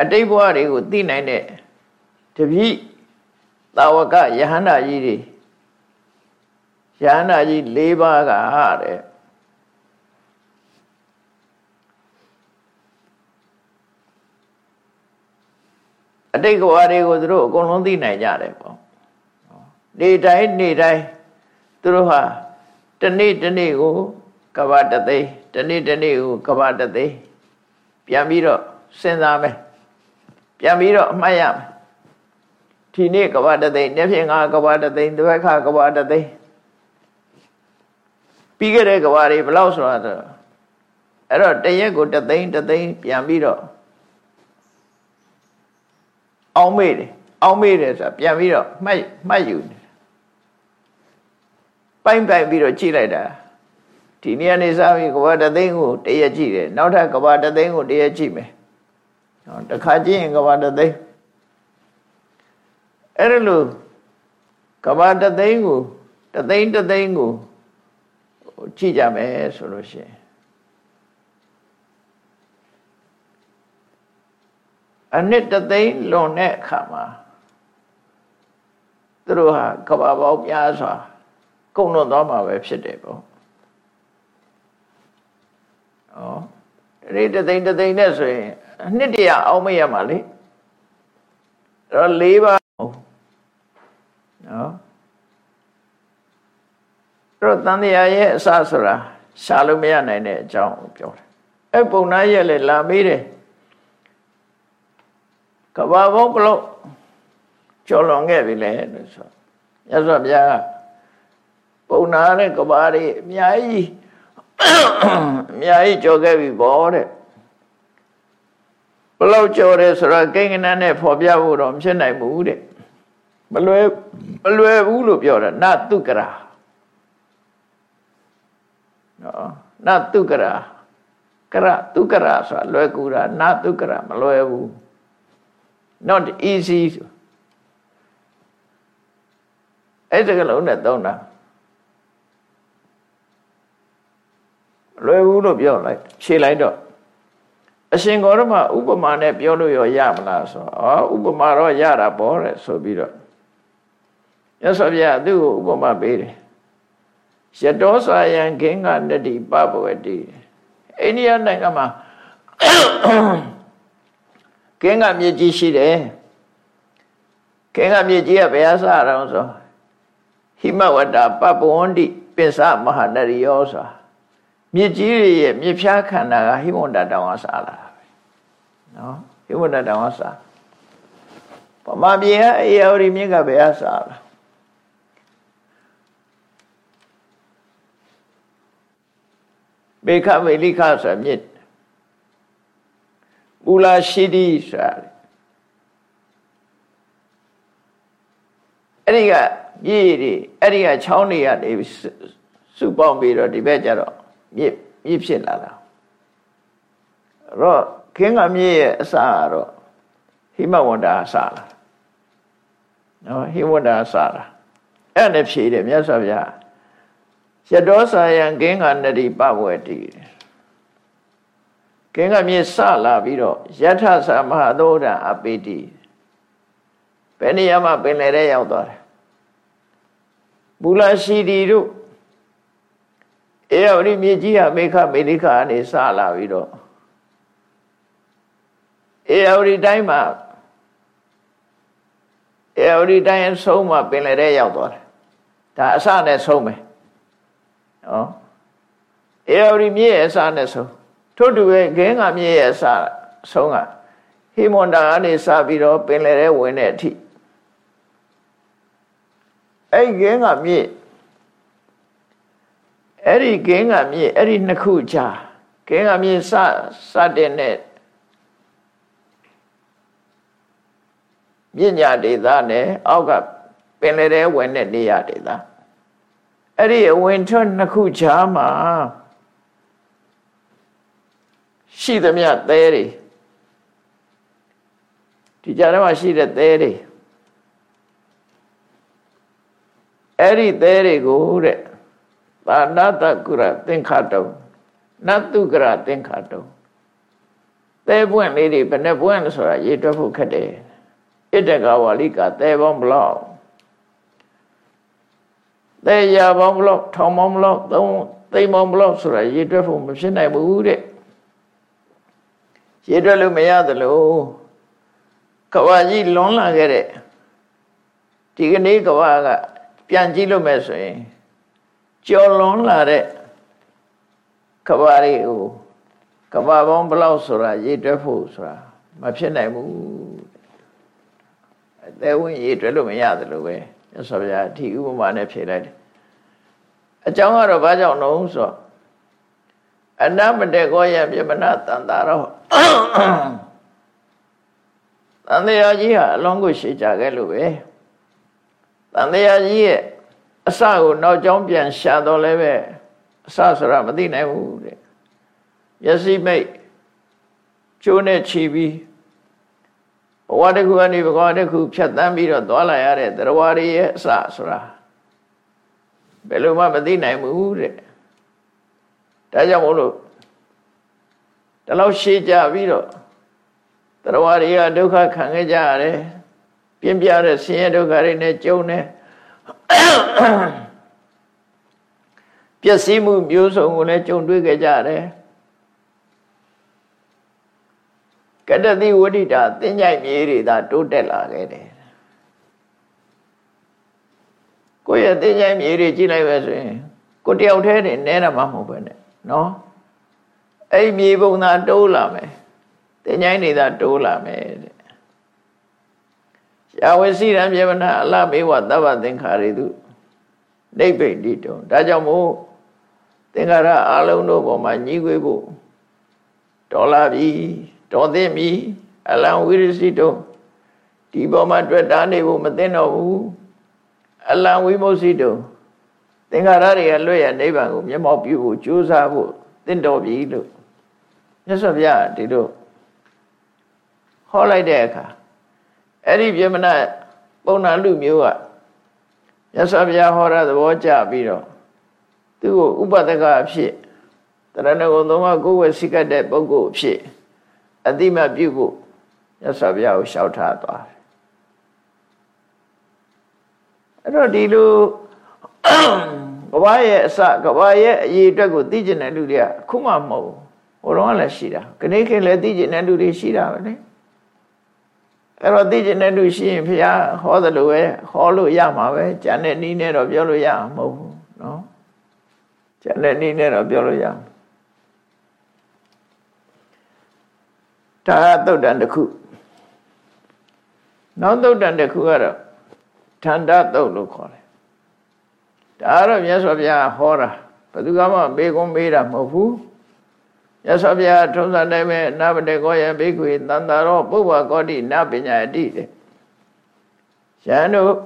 အတိတ်ဘဝတွေကိုသိနိုင်တဲ့တပိတာဝကယဟန္တာကြီးတွေယဟန္တာကြီး၄ပါးကတဲ့အတိတ်ဘဝတွေကိုသူတို့အကုန်လုံးသိနိုင်ကြတယ်ပေါ့နေတိုင်းနေတိုင်း သူတို့ဟာတနေ့တနေ့ကိုကဘာတသိတနေ့တနေ့ကိုကဘာတသိပြန်ပြီးတော့စဉ်းစားမယ်ပြန်ပြီးတော့အမှတ်ရမယ်ဒီနေ့ကဘာတသိနေ့ဖြင့်ငါကဘာတသိတစ်ခါကဘာတသိပြီးခဲ့တဲ့ကဘာတွေဘယ်လောက်ဆိုတာဆိုအဲ့တော့တရက်ကိုတသိန်းတသိန်းပြန်ပြီးတော့အောင်းမေးတယ်အောင်းမေးတယ်ဆိုတာပြန်ပြီးတော့မှတ်မှတ်ယူတယ် ပိုင်ပိုင်ပြီးတော့ကြည့်လိုက်တာဒီနေ့ကနေစပြီးကဘာတသိန်းကိုတရက်ကြည့်တယ်နောက်ထပ်ကဘာတသိန်းကိုတရက်ကြည့်မယ်ဟောတစ်ခါကြည့်ရင်ကဘာတသိန်းအဲ့ဒါလို့ကဘာတသိန်းကိုတသိန်းတသိန်းကိုကြည့်ကြမယ်ဆိုလို့ရှိရင်အနှစ်တသိန်းလွန်တဲ့အခါမှာသူတို့ဟာကဘာပေါင်းများစွာ ကုန်လွန်သွားမှာပဲဖြစ်တယ်ပေါ့ဩဒီတသိန်းတသိန်းနဲ့ဆိုရင်အနှစ်တရာအောင်မရမှာလေအဲ့တော့၄ပါးနော်အဲ့တော့တန်တရားရဲ့အစဆိုတာရှားလို့မရနိုင်တဲ့အကြောင်းပြောတယ်အဲ့ပုံနာရဲ့လည်းလာမေးတယ်ကဘာဘုံဘလို့ကျော်လွန်ခဲ့ပြီလေလို့ဆိုမြတ်စွာဘုရားက ပုံနာတဲ့ကဘာတွေအများကြီးအများကြီးကြော်ခဲ့ပြီဗောတဲ့ဘလို့ကြော်တယ်ဆိုတော့ကိန်းကနန်းနဲ့ဖော်ပြဖို့တော့မဖြစ်နိုင်ဘူးတဲ့မလွယ်မလွယ်ဘူးလို့ပြောတာနတုကရာနော်နတုကရာကရတုကရာဆိုတာလွယ်ကူတာနတုကရာမလွယ်ဘူး not easy အဲ့ဒီကလုံးနဲ့သုံးတာ လွယ်ဘူးလို့ပြောလိုက်ဖြေလိုက်တော့အရှင်ဂေါရမဥပမာနဲ့ပြောလို့ရောရမလားဆိုတော့ဩဥပမာတော့ရတာပေါ့တဲ့ဆိုပြီးတော့ရသော်ဗျာသူ့ကိုဥပမာပေးတယ်ယတောစာယံခင်းကနတိပပဝတိအိန္ဒိယနိုင်ငံမှာကင်းကမြေကြီးရှိတယ်ကင်းကမြေကြီးကဘယ်အစအောင်ဆိုဟိမဝတ္တပပဝန္တိပစ္စမဟာနရိယောဆို မြစ်ကြီးတွေရဲ့မြစ်ဖြားခန္ဓာကဟိမဝတ္တတောင်အစားလာတာပဲနော်ဟိမဝတ္တတောင်အစားပမာပြေကအေယောရီမြစ်ကဘယ်အစားလာဘေခမေလိခဆိုမြစ်မူလာရှိတိဆိုတာအဲ့ဒီကမြေတွေအဲ့ဒီကချောင်းတွေကနေစုပေါင်းပြီးတော့ဒီဘက်ကျတော့ မြေမြေဖြစ်လာတာအဲ့တော့ခင်းကမြေရဲ့အစာကတော့ဟိမဝန္တာအစာလားနော်ဟိမဝန္တာအစာလားအဲ့နဲ့ဖြေတယ်မြတ်စွာဘုရားရတောစာယံကင်းကနတိပဝေတိကင်းကမြေစလာပြီးတော့ယထသမဟာသောဒအပိတိဘယ်နေရာမှာပင်လယ်ထဲရောက်သွားတယ်မူလရှိတီတို့ အေယဝတိမြေကြီးဟာမေခမေလိခအနေစလာပြီးတော့အေယဝတိတိုင်းမှာအေယဝတိတိုင်းအဆုံးမှာပင်လယ်ထဲရောက်သွားတယ်ဒါအစနဲ့ဆုံးမယ်နော်အေယဝတိမြေရဲ့အစနဲ့ဆုံးထို့တူပဲဂင်းကမြေရဲ့အစဆုံးကဟိမွန်တာကနေစပြီးတော့ပင်လယ်ထဲဝင်တဲ့အထိအဲ့ဂင်းကမြေ အဲ့ဒီဂင်းကမြေအဲ့ဒီနှစ်ခုချာဂင်းကမြေစစတဲ့နဲ့မြညာဒေသနဲ့အောက်ကပင်လယ်ထဲဝင်တဲ့နေရာဒေသအဲ့ဒီအဝင်ထွက်နှစ်ခုချာမှာရှိသမျှသဲတွေဒီကြားထဲမှာရှိတဲ့သဲတွေအဲ့ဒီသဲတွေကိုတဲ့ သာနတကုရသင်္ခတုံနတုကရသင်္ခတုံသဲပွင့်လေးတွေဘယ်နဲ့ပွင့်လဲဆိုတာရေတွက်ဖို့ခက်တယ်ဣတကဝါလိကသဲပေါင်းဘလောက်သဲရပေါင်းဘလောက်ထောင်ပေါင်းဘလောက်သုံးသိမ်းပေါင်းဘလောက်ဆိုတာရေတွက်ဖို့မဖြစ်နိုင်ဘူးတဲ့ရေတွက်လို့မရသလိုကဘာကြီးလွန်လာခဲ့တဲ့ဒီကနေ့ကဘာကပြန်ကြည့်လို့မဲ့ဆိုရင် ကြော်လွန်လာတဲ့ကဘာတွေကိုကဘာပေါင်းဘလောက်ဆိုတာရေတွက်ဖို့ဆိုတာမဖြစ်နိုင်ဘူးအသေးဝင်ရေတွက်လို့မရသလိုပဲမြတ်စွာဘုရားဒီဥပမာနဲ့ဖြေလိုက်တယ်အကြောင်းကတော့ဘာကြောင့်လို့ဆိုတော့အနမတေကောယပြမနာတန်တာတော့တန်တရားကြီးဟာအလုံးကိုရှေ့ကြခဲ့လို့ပဲတန်တရားကြီးရဲ့ အစကိုနောက်ကျောင်းပြန်ရှာတော့လည်းပဲအစဆိုတာမသိနိုင်ဘူးတဲ့မျက်စိမိတ်ကျိုးနဲ့ချီပြီးဘဝတစ်ခုကနေဘဝတစ်ခုဖြတ်တန်းပြီးတော့သွားလာရတဲ့တရားရည်ရဲ့အစဆိုတာဘယ်လိုမှမသိနိုင်ဘူးတဲ့ဒါကြောင့်မို့လို့ဒီလောက်ရှေ့ကြပြီးတော့တရားတွေကဒုက္ခခံခဲ့ကြရတယ်ပြင်းပြတဲ့ဆင်းရဲဒုက္ခတွေနဲ့ကြုံနေ ပျက်စီးမှုမျိုးစုံကိုလည်းကြုံတွေ့ခဲ့ကြရတယ်ကတတိဝဋ္ဌိတာသင်္ကြိုက်မြေတွေသာတိုးတက်လာခဲ့တယ်ကိုယ့်ရဲ့သင်္ကြိုက်မြေတွေကြည့်လိုက်ပဲဆိုရင်ကိုတယောက်တည်းနေနဲတာမှမဟုတ်ပဲနဲ့နော်အဲ့မြေပုံသာတိုးလာမယ်သင်္ကြိုက်တွေသာတိုးလာမယ်တဲ့ ရာဝစီရံပြေမနာအလမေဝသဗ္ဗသင်္ခါရေတုနိဗ္ဗိတိတုံဒါကြောင့်မို့သင်္ခါရအလုံးတို့ပေါ်မှာညီးကွေးဖို့တော်လာပြီတော်သိပြီအလံဝိရစီတုံဒီပေါ်မှာတွေ့တာနေဖို့မသိတော့ဘူးအလံဝိမု C တုံသင်္ခါရတွေကလွတ်ရနိဗ္ဗာန်ကိုမျက်မှောက်ပြုဖို့ကြိုးစားဖို့သင့်တော်ပြီလို့မြတ်စွာဘုရားဒီလိုဟောလိုက်တဲ့အခါ အဲ့ဒီပြမနာပုံနာလူမျိုးကမြတ်စွာဘုရားဟောတဲ့သဘောကျပြီးတော့သူ့ကိုဥပဒကအဖြစ်တရဏဂုံသုံးပါးကိုယ်ဝယ်စိကတ်တဲ့ပုဂ္ဂိုလ်အဖြစ်အတိမပြုဖို့မြတ်စွာဘုရားကိုလျှောက်ထားသွားတယ်အဲ့တော့ဒီလိုကဘာရဲ့အစကဘာရဲ့အရေးအတွက်ကိုသိကျင်တဲ့လူတွေကအခုမှမဟုတ်ဘူးဟိုတော့လည်းရှိတာခဏခေတ်လည်းသိကျင်တဲ့လူတွေရှိတာပဲလေ အဲ့တော့သိကျင်တဲ့လူရှိရင်ဘုရားဟောသလိုပဲဟောလို့ရမှာပဲကျန်တဲ့နည်းနဲ့တော့ပြောလို့ရမှာမဟုတ်ဘူးနော်ကျန်တဲ့နည်းနဲ့တော့ပြောလို့ရမှာဒါကသုတ်တန်တစ်ခုနောက်သုတ်တန်တစ်ခုကတော့ထန္တာသုတ်လို့ခေါ်တယ်ဒါကတော့မြတ်စွာဘုရားဟောတာဘယ်သူကမှမေကုံမေးတာမဟုတ်ဘူး မြတ်စွာဘုရားထုံးစံတိုင်းပဲနဗတေကောယဘိက္ခွေတန်တာရောပုဗ္ဗကောတိနပညာတိတဲ့ရန်တို့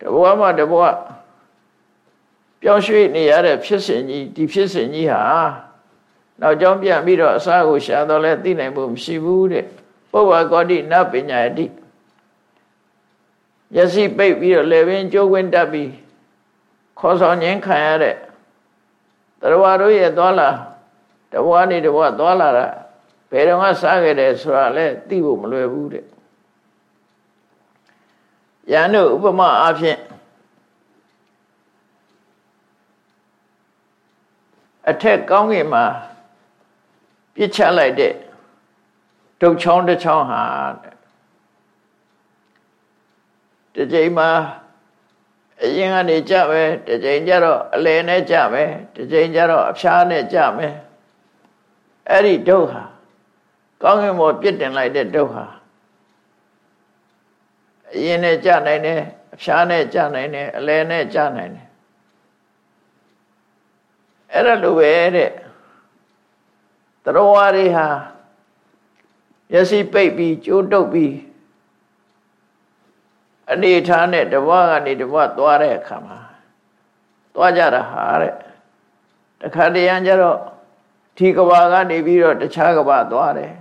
တဘဝမှာတဘဝပြောင်းရွှေ့နေရတဲ့ဖြစ်စဉ်ကြီးဒီဖြစ်စဉ်ကြီးဟာနောက်ကြောင်းပြန်ပြီးတော့အစာကိုရှာတော့လဲသိနိုင်ဖို့မရှိဘူးတဲ့ပုဗ္ဗကောတိနပညာတိမျက်စိပိတ်ပြီးတော့လေပင်ကြိုးကွင်းတက်ပြီးခေါ်ဆောင်ခြင်းခံရတဲ့ တရားတို့ရဲ့သွားလာတဘွားနေတဘွားသွားလာတာဘယ်တော့မှစားခဲ့တယ်ဆိုတာလဲသိဖို့မလွယ်ဘူးတဲ့ယန္တုဥပမာအဖြစ်အထက်ကောင်းကင်မှာပြစ်ချလိုက်တဲ့ဒုတ်ချောင်းတစ်ချောင်းဟာတစ်ချိန်မှာ အရင်ကနေကြမယ်တစ်ချိန်ကျတော့အလယ်နဲ့ကြမယ်တစ်ချိန်ကျတော့အဖျားနဲ့ကြမယ်အဲ့ဒီဒုက္ခကောင်းကင်ဘောပြစ်တင်လိုက်တဲ့ဒုက္ခအရင်နဲ့ကြနိုင်တယ်အဖျားနဲ့ကြနိုင်တယ်အလယ်နဲ့ကြနိုင်တယ်အဲ့ဒါလိုပဲတဲ့တရဝါတွေဟာမျက်စိပိတ်ပြီးကြိုးတုပ်ပြီး အနေထားနဲ့တဘွားကနေတဘွားသွားတဲ့အခါမှာသွားကြတာဟာတဲ့တခါတရံကျတော့ဒီကဘာကနေပြီးတော့တခြားကဘာသွားတယ်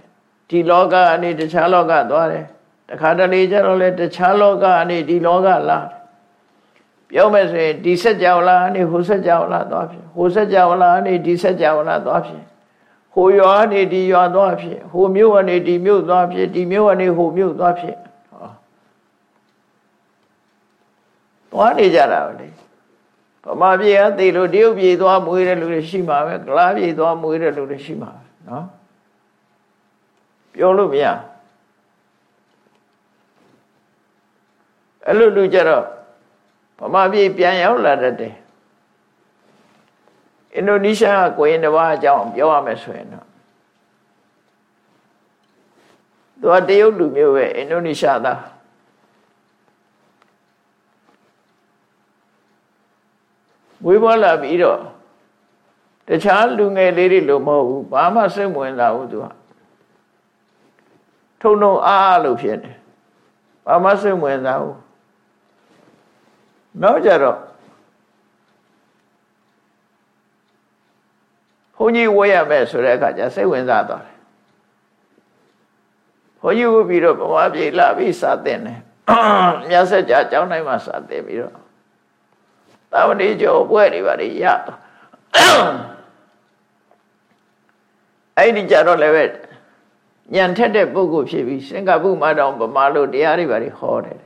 ဒီလောကကနေတခြားလောကသွားတယ်တခါတလေကျတော့လေတခြားလောကကနေဒီလောကလာပြောမယ်ဆိုရင်ဒီဆက်ကြောလာကနေဟိုဆက်ကြောလာသွားဖြစ်ဟိုဆက်ကြောလာကနေဒီဆက်ကြောလာသွားဖြစ်ဟဟိုရွာနေဒီရွာသွားဖြစ်ဟိုမြို့ကနေဒီမြို့သွားဖြစ်ဒီမြို့ကနေဟိုမြို့သွားဖြစ်ဟော သွားနေကြတာလေဗမာပြည်ကသိလို့တရုတ်ပြည်သွားမွေးတဲ့လူတွေရှိမှာပဲကလားပြည်သွားမွေးတဲ့လူတွေရှိမှာပဲနော်ပြောလို့မရအဲ့လိုလူကြတော့ဗမာပြည်ပြန်ရောက်လာတတ်တယ်အင်ဒိုနီးရှားကိုရင်တစ်ပါးအကြောင်းပြောရမယ်ဆိုရင်တော့သူကတရုတ်လူမျိုးပဲအင်ဒိုနီးရှားသား ဝေးပေါ်လာပြီးတော့တခြားလူငယ်လေးတွေလိုမဟုတ်ဘူးဘာမှစိတ်ဝင်စားဘူးသူကထုံထုံအားအားလို့ဖြစ်တယ်ဘာမှစိတ်ဝင်စားဘူးနောက်ကြတော့ဘုန်းကြီးဝေးရမယ်ဆိုတဲ့အခါကျစိတ်ဝင်စားသွားတယ်ဘုန်းကြီးဝပြီးတော့ဘဝပြေလာပြီးစာသင်တယ်မြတ်ဆက်ကြအကြောင်းတိုင်းမှာစာသင်ပြီးတော့ သာဝတိကျော်ပွဲတွေပါလေရအဲ့ဒီကြတော့လည်းပဲညံထက်တဲ့ပုဂ္ဂိုလ်ဖြစ်ပြီးစင်္ကာပူမှာတောင်ဗမာလိုတရားတွေပါလေဟောတယ်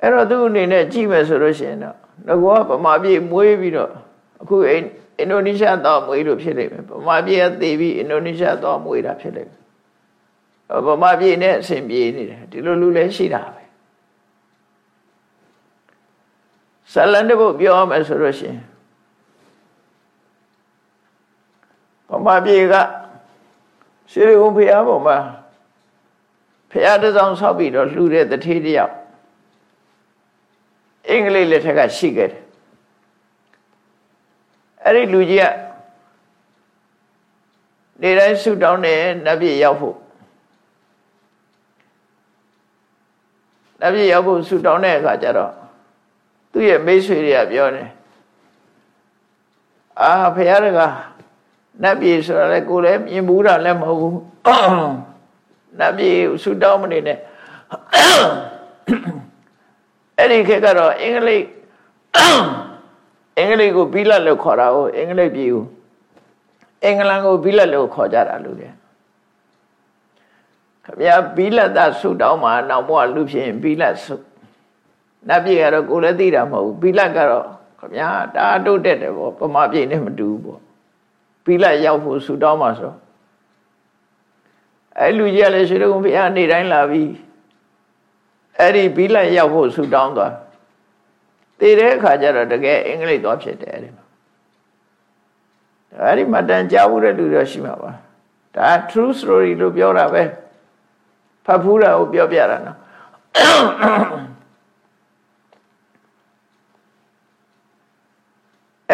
အဲ့တော့သူ့အနေနဲ့ကြည့်မယ်ဆိုလို့ရှိရင်တော့ငကောဗမာပြည်မွေးပြီးတော့အခုအင်ဒိုနီးရှားတော့မွေးလို့ဖြစ်နေမယ်ဗမာပြည်ကသေပြီးအင်ဒိုနီးရှားတော့မွေးတာဖြစ်နေမယ်ဗမာပြည်နဲ့အဆင်ပြေနေတယ်ဒီလိုလူလည်းရှိတာပဲ ဇလန်တပုတ်ပြောရမယ်ဆိုလို့ရှိရင်ဗမာပြည်ကရှိရကုံဖျားပေါ်မှာဖျားတစ်စောင်းဆောက်ပြီးတော့လှူတဲ့တထေးတယောက်အင်္ဂလိပ်လက်ထက်ကရှိခဲ့တယ်အဲ့ဒီလူကြီးကနေတိုင်းဆုတောင်းတယ်နတ်ပြည်ရောက်ဖို့နတ်ပြည်ရောက်ဖို့ဆုတောင်းတဲ့အခါကျတော့ သူ့ရဲ့မိတ်ဆွေတွေကပြောတယ်အာဖခင်တကနတ်ပြည်ဆိုတာလေကိုလည်းမြင်ဘူးတာလည်းမဟုတ်ဘူးနတ်ပြည်ဆုတောင်းမနေနဲ့အဲ့ဒီခေတ်ကတော့အင်္ဂလိပ်အင်္ဂလိပ်ကိုဘီလတ်လို့ခေါ်တာကိုအင်္ဂလိပ်ပြည်ကိုအင်္ဂလန်ကိုဘီလတ်လို့ခေါ်ကြတာလို့လေခဗျာဘီလတ်သာဆုတောင်းမှာနောက်ဘဝလူဖြစ်ရင်ဘီလတ်ဆု နတ်ပြည်ကတော့ကိုလည်းသိတာမဟုတ်ဘူးဘီလတ်ကတော့ခဗျာတာတုတ်တက်တယ်ပေါ့ပမာပြည်နဲ့မတူဘူးပေါ့ဘီလတ်ရောက်ဖို့ဆုတောင်းမှာဆိုအဲလူကြီးကလည်းရှိတော်ဘုရားနေတိုင်းလာပြီးအဲ့ဒီဘီလတ်ရောက်ဖို့ဆူတောင်းသွားတည်တဲ့အခါကျတော့တကယ်အင်္ဂလိပ်သွားဖြစ်တယ်အဲ့ဒီမှာအဲ့ဒီမှာတန်ကြားဘူးတဲ့လူတော့ရှိမှာပါဒါ true story လို့ပြောတာပဲဖတ်ဖူးတာကိုပြောပြတာနော်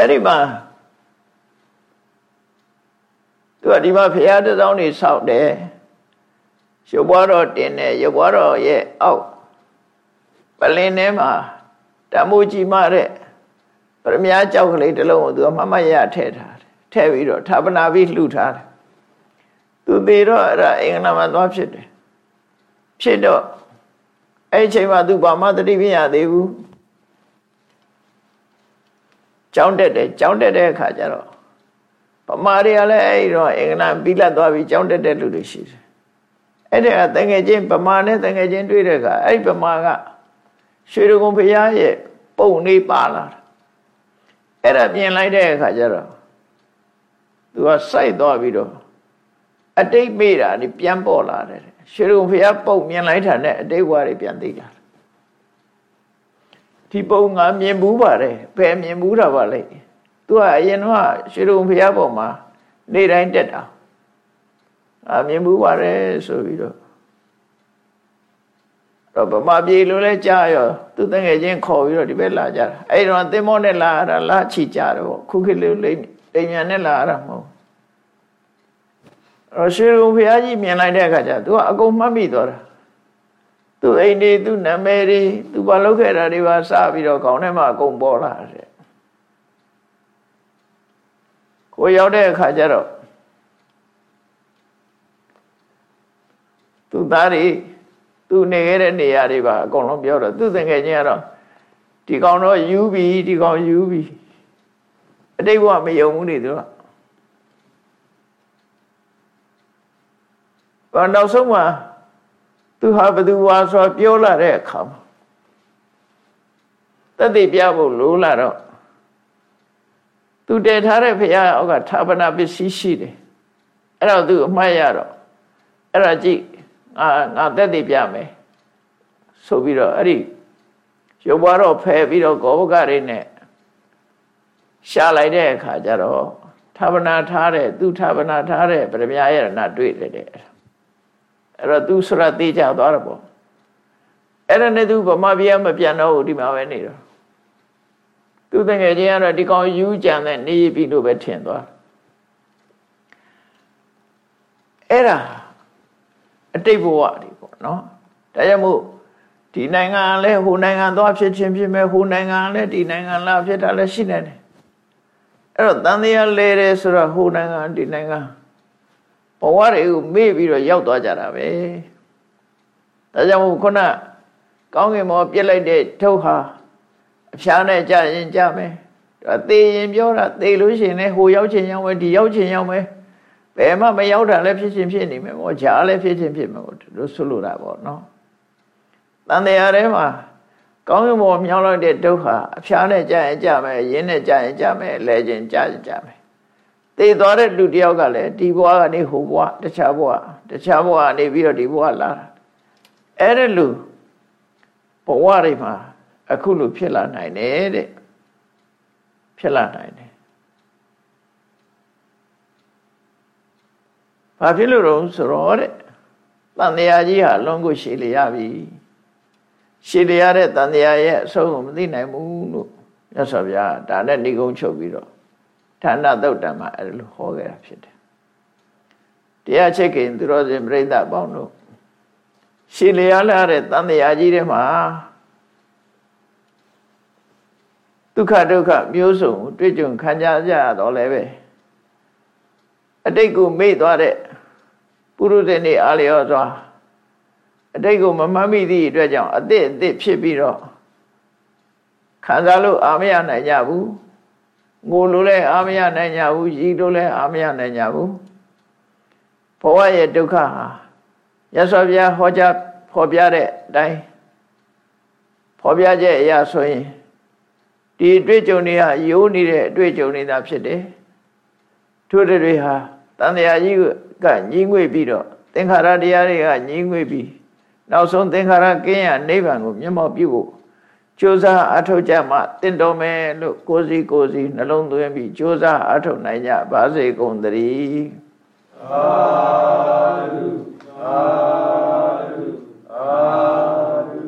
အဲ့ဒီမှာသူကဒီမှာဖရာတစောင်းနေဆောက်တယ်ရုပ်ဘွားတော်တင်တယ်ရုပ်ဘွားတော်ရဲ့အောက်ပလင်းထဲမှာတမိုးကြီးမတဲ့ပရမညာကြောက်ကလေးတစ်လုံးကိုသူကမမရထည့်ထားတယ်ထည့်ပြီးတော့ဌာပနာပြီးလှူထားတယ်သူသေးတော့အဲ့ဒါအင်္ဂလာမှာသွားဖြစ်တယ်ဖြစ်တော့အဲ့ချိန်မှာသူဘာမှတတိပြရသေးဘူး ကြောင်းတက်တယ်ကြောင်းတက်တဲ့အခါကျတော့ဗမာတွေကလည်းအဲ့တော့အင်္ဂလာပြီးလက်သွားပြီးကြောင်းတက်တဲ့လူတွေရှိတယ်အဲ့ဒါကတငယ်ချင်းဗမာနဲ့တငယ်ချင်းတွေ့တဲ့အခါအဲ့ဗမာကရွှေရကုံဖရာရဲ့ပုံနေပါလာတာအဲ့ဒါပြင်လိုက်တဲ့အခါကျတော့သူကစိုက်သွားပြီးတော့အတိတ်မေ့တာนี่ပြန်ပေါ်လာတယ်ရွှေရကုံဖရာပုံမြင်လိုက်တာနဲ့အတိတ်ဘဝတွေပြန်သိလာ ဒီပုံငါမြင်ဘူးပါတယ်ဘယ်မြင်ဘူးတာပါလဲသူကအရင်တော့ရွှေရကုံဖရာပုံမှာနေတိုင်းတက်တာအာမြင်ဘူးပါတယ်ဆိုပြီးတော့တော့ဗမာပြည်လိုလဲကြားရောသူတငယ်ချင်းခေါ်ပြီးတော့ဒီဘက်လာကြတာအဲ့တော့သင်္ဘောနဲ့လာရတာလာချီကြတယ်ပေါ့ခုခေတ်လေးလိမ့်လိမ့်မြန်နဲ့လာရတာမဟုတ်ရရှိုးဘုရားကြီးမြင်လိုက်တဲ့အခါကျသူကအကုန်မှတ်မိသွားတာ သူအိမ်တွေသူနာမည်တွေသူဘာလုပ်ခဲ့တာတွေပါစပြီးတော့ခေါင်းထဲမှာအကုန်ပေါ်လာတယ်ကိုရောက်တဲ့အခါကျတော့သူသားတွေသူနေခဲ့တဲ့နေရာတွေပါအကုန်လုံးပြောတော့သူသင်ငယ်ချင်းကတော့ဒီကောင်တော့ယူပြီဒီကောင်ယူပြီအတိတ်ဘဝမယုံဘူးနေသူကဘာနောက်ဆုံးမှာ သူဟာဘသူဝါဆိုပြောလာတဲ့အခါမှာတသိပြဖို့လိုလာတော့သူတည်ထားတဲ့ဘုရားအောက်ကဌာပနာပစ္စည်းရှိတယ်အဲ့တော့သူအမှတ်ရတော့အဲ့ဒါကြည့်ငါငါသက်တည်ပြမယ်ဆိုပြီးတော့အဲ့ဒီရုပ်ဘွားတော့ဖယ်ပြီးတော့ဂောဘကတွေနဲ့ရှာလိုက်တဲ့အခါကျတော့ဌာပနာထားတဲ့သူဌာပနာထားတဲ့ဗရမယရဏတွေ့တယ်တဲ့ အဲ့တော့သူဆိုရသေးကြသွားတော့ပေါ့အဲ့ဒါနဲ့သူဗမာပြည်မပြန်တော့ဘူးဒီမှာပဲနေတော့သူတငယ်ချင်းကတော့ဒီကောင်ယူကြံတဲ့နေပြီလို့ပဲထင်သွားအဲ့ဒါအတိတ်ဘဝတွေပေါ့နော်ဒါကြောင့်မို့ဒီနိုင်ငံလဲဟိုနိုင်ငံသွားဖြစ်ချင်းဖြစ်မဲ့ဟိုနိုင်ငံလဲဒီနိုင်ငံလာဖြစ်တာလဲရှိနေတယ်အဲ့တော့တန်တရားလဲတယ်ဆိုတော့ဟိုနိုင်ငံဒီနိုင်ငံ ဘဝတွေကိုမေ့ပြီးတော့ရောက်သွားကြတာပဲဒါကြောင့်မို့ခုနကောင်းကင်ဘောပြစ်လိုက်တဲ့ထုတ်ဟာအဖျားနဲ့ကြရင်ကြမယ်သေရင်ပြောတာသေလို့ရှိရင်လည်းဟိုရောက်ချင်ရောက်မယ်ဒီရောက်ချင်ရောက်မယ်ဘယ်မှမရောက်တာလည်းဖြစ်ချင်းဖြစ်နေမယ်ပေါ့ဂျားလည်းဖြစ်ချင်းဖြစ်မယ်ပေါ့လို့ဆိုလိုတာပေါ့နော်တန်တရားထဲမှာကောင်းကင်ဘောမြောင်းလိုက်တဲ့ဒုက္ခအဖျားနဲ့ကြရင်ကြမယ်ရင်းနဲ့ကြရင်ကြမယ်လဲခြင်းကြရင်ကြမယ် သေသွားတဲ့လူတယောက်ကလည်းဒီဘဝကနေဟိုဘဝတခြားဘဝတခြားဘဝကနေပြီးတော့ဒီဘဝလာတာအဲ့ဒါလူဘဝတွေမှာအခုလိုဖြစ်လာနိုင်တယ်တဲ့ဖြစ်လာနိုင်တယ်ဘာဖြစ်လို့တော့ဆိုတော့တဲ့တန်တရားကြီးဟာလွန်ကိုရှည်လျရပြီရှည်လျရတဲ့တန်တရားရဲ့အဆုံးကိုမသိနိုင်ဘူးလို့မြတ်စွာဘုရားဒါနဲ့ဏိကုံးချုပ်ပြီးတော့ ဌာနသုတ်တံမှာအဲ့လိုဟောခဲ့တာဖြစ်တယ်တရားချက်ခင်သူတော်စင်ပြိဿပေါင်းတို့ရှည်လျရလာတဲ့တန်တရားကြီးထဲမှာဒုက္ခဒုက္ခမျိုးစုံတွေ့ကြုံခံကြကြရတော့လည်းပဲအတိတ်ကိုမေ့သွားတဲ့ပုရုဇဉ်တွေအားလျော်စွာအတိတ်ကိုမမှတ်မိသည့်အတွက်ကြောင့်အသစ်အသစ်ဖြစ်ပြီးတော့ခံစားလို့အာမရနိုင်ကြဘူး ငိုလို့လည်းအာမရနိုင်ကြဘူးရည်လို့လည်းအာမရနိုင်ကြဘူးဘဝရဲ့ဒုက္ခဟာရသော်ပြဟောကြားဖော်ပြတဲ့အတိုင်းဖော်ပြချက်အရာဆိုရင်ဒီအတွေ့အကြုံတွေဟာယိုးနေတဲ့အတွေ့အကြုံတွေသာဖြစ်တယ်ထို့တွေဟာတန်တရားကြီးကညှင်းငွေ့ပြီးတော့သင်္ခါရတရားတွေကညှင်းငွေ့ပြီးနောက်ဆုံးသင်္ခါရကင်းရနိဗ္ဗာန်ကိုမျက်မှောက်ပြုဖို့ ကြိုးစားအထောက်ကြမှတင့်တော်မယ်လို့ကိုယ်စီကိုယ်စီနှလုံးသွင်းပြီးကြိုးစားအထောက်နိုင်ကြပါစေကုန်သတည်းသာဓုသာဓုသာဓု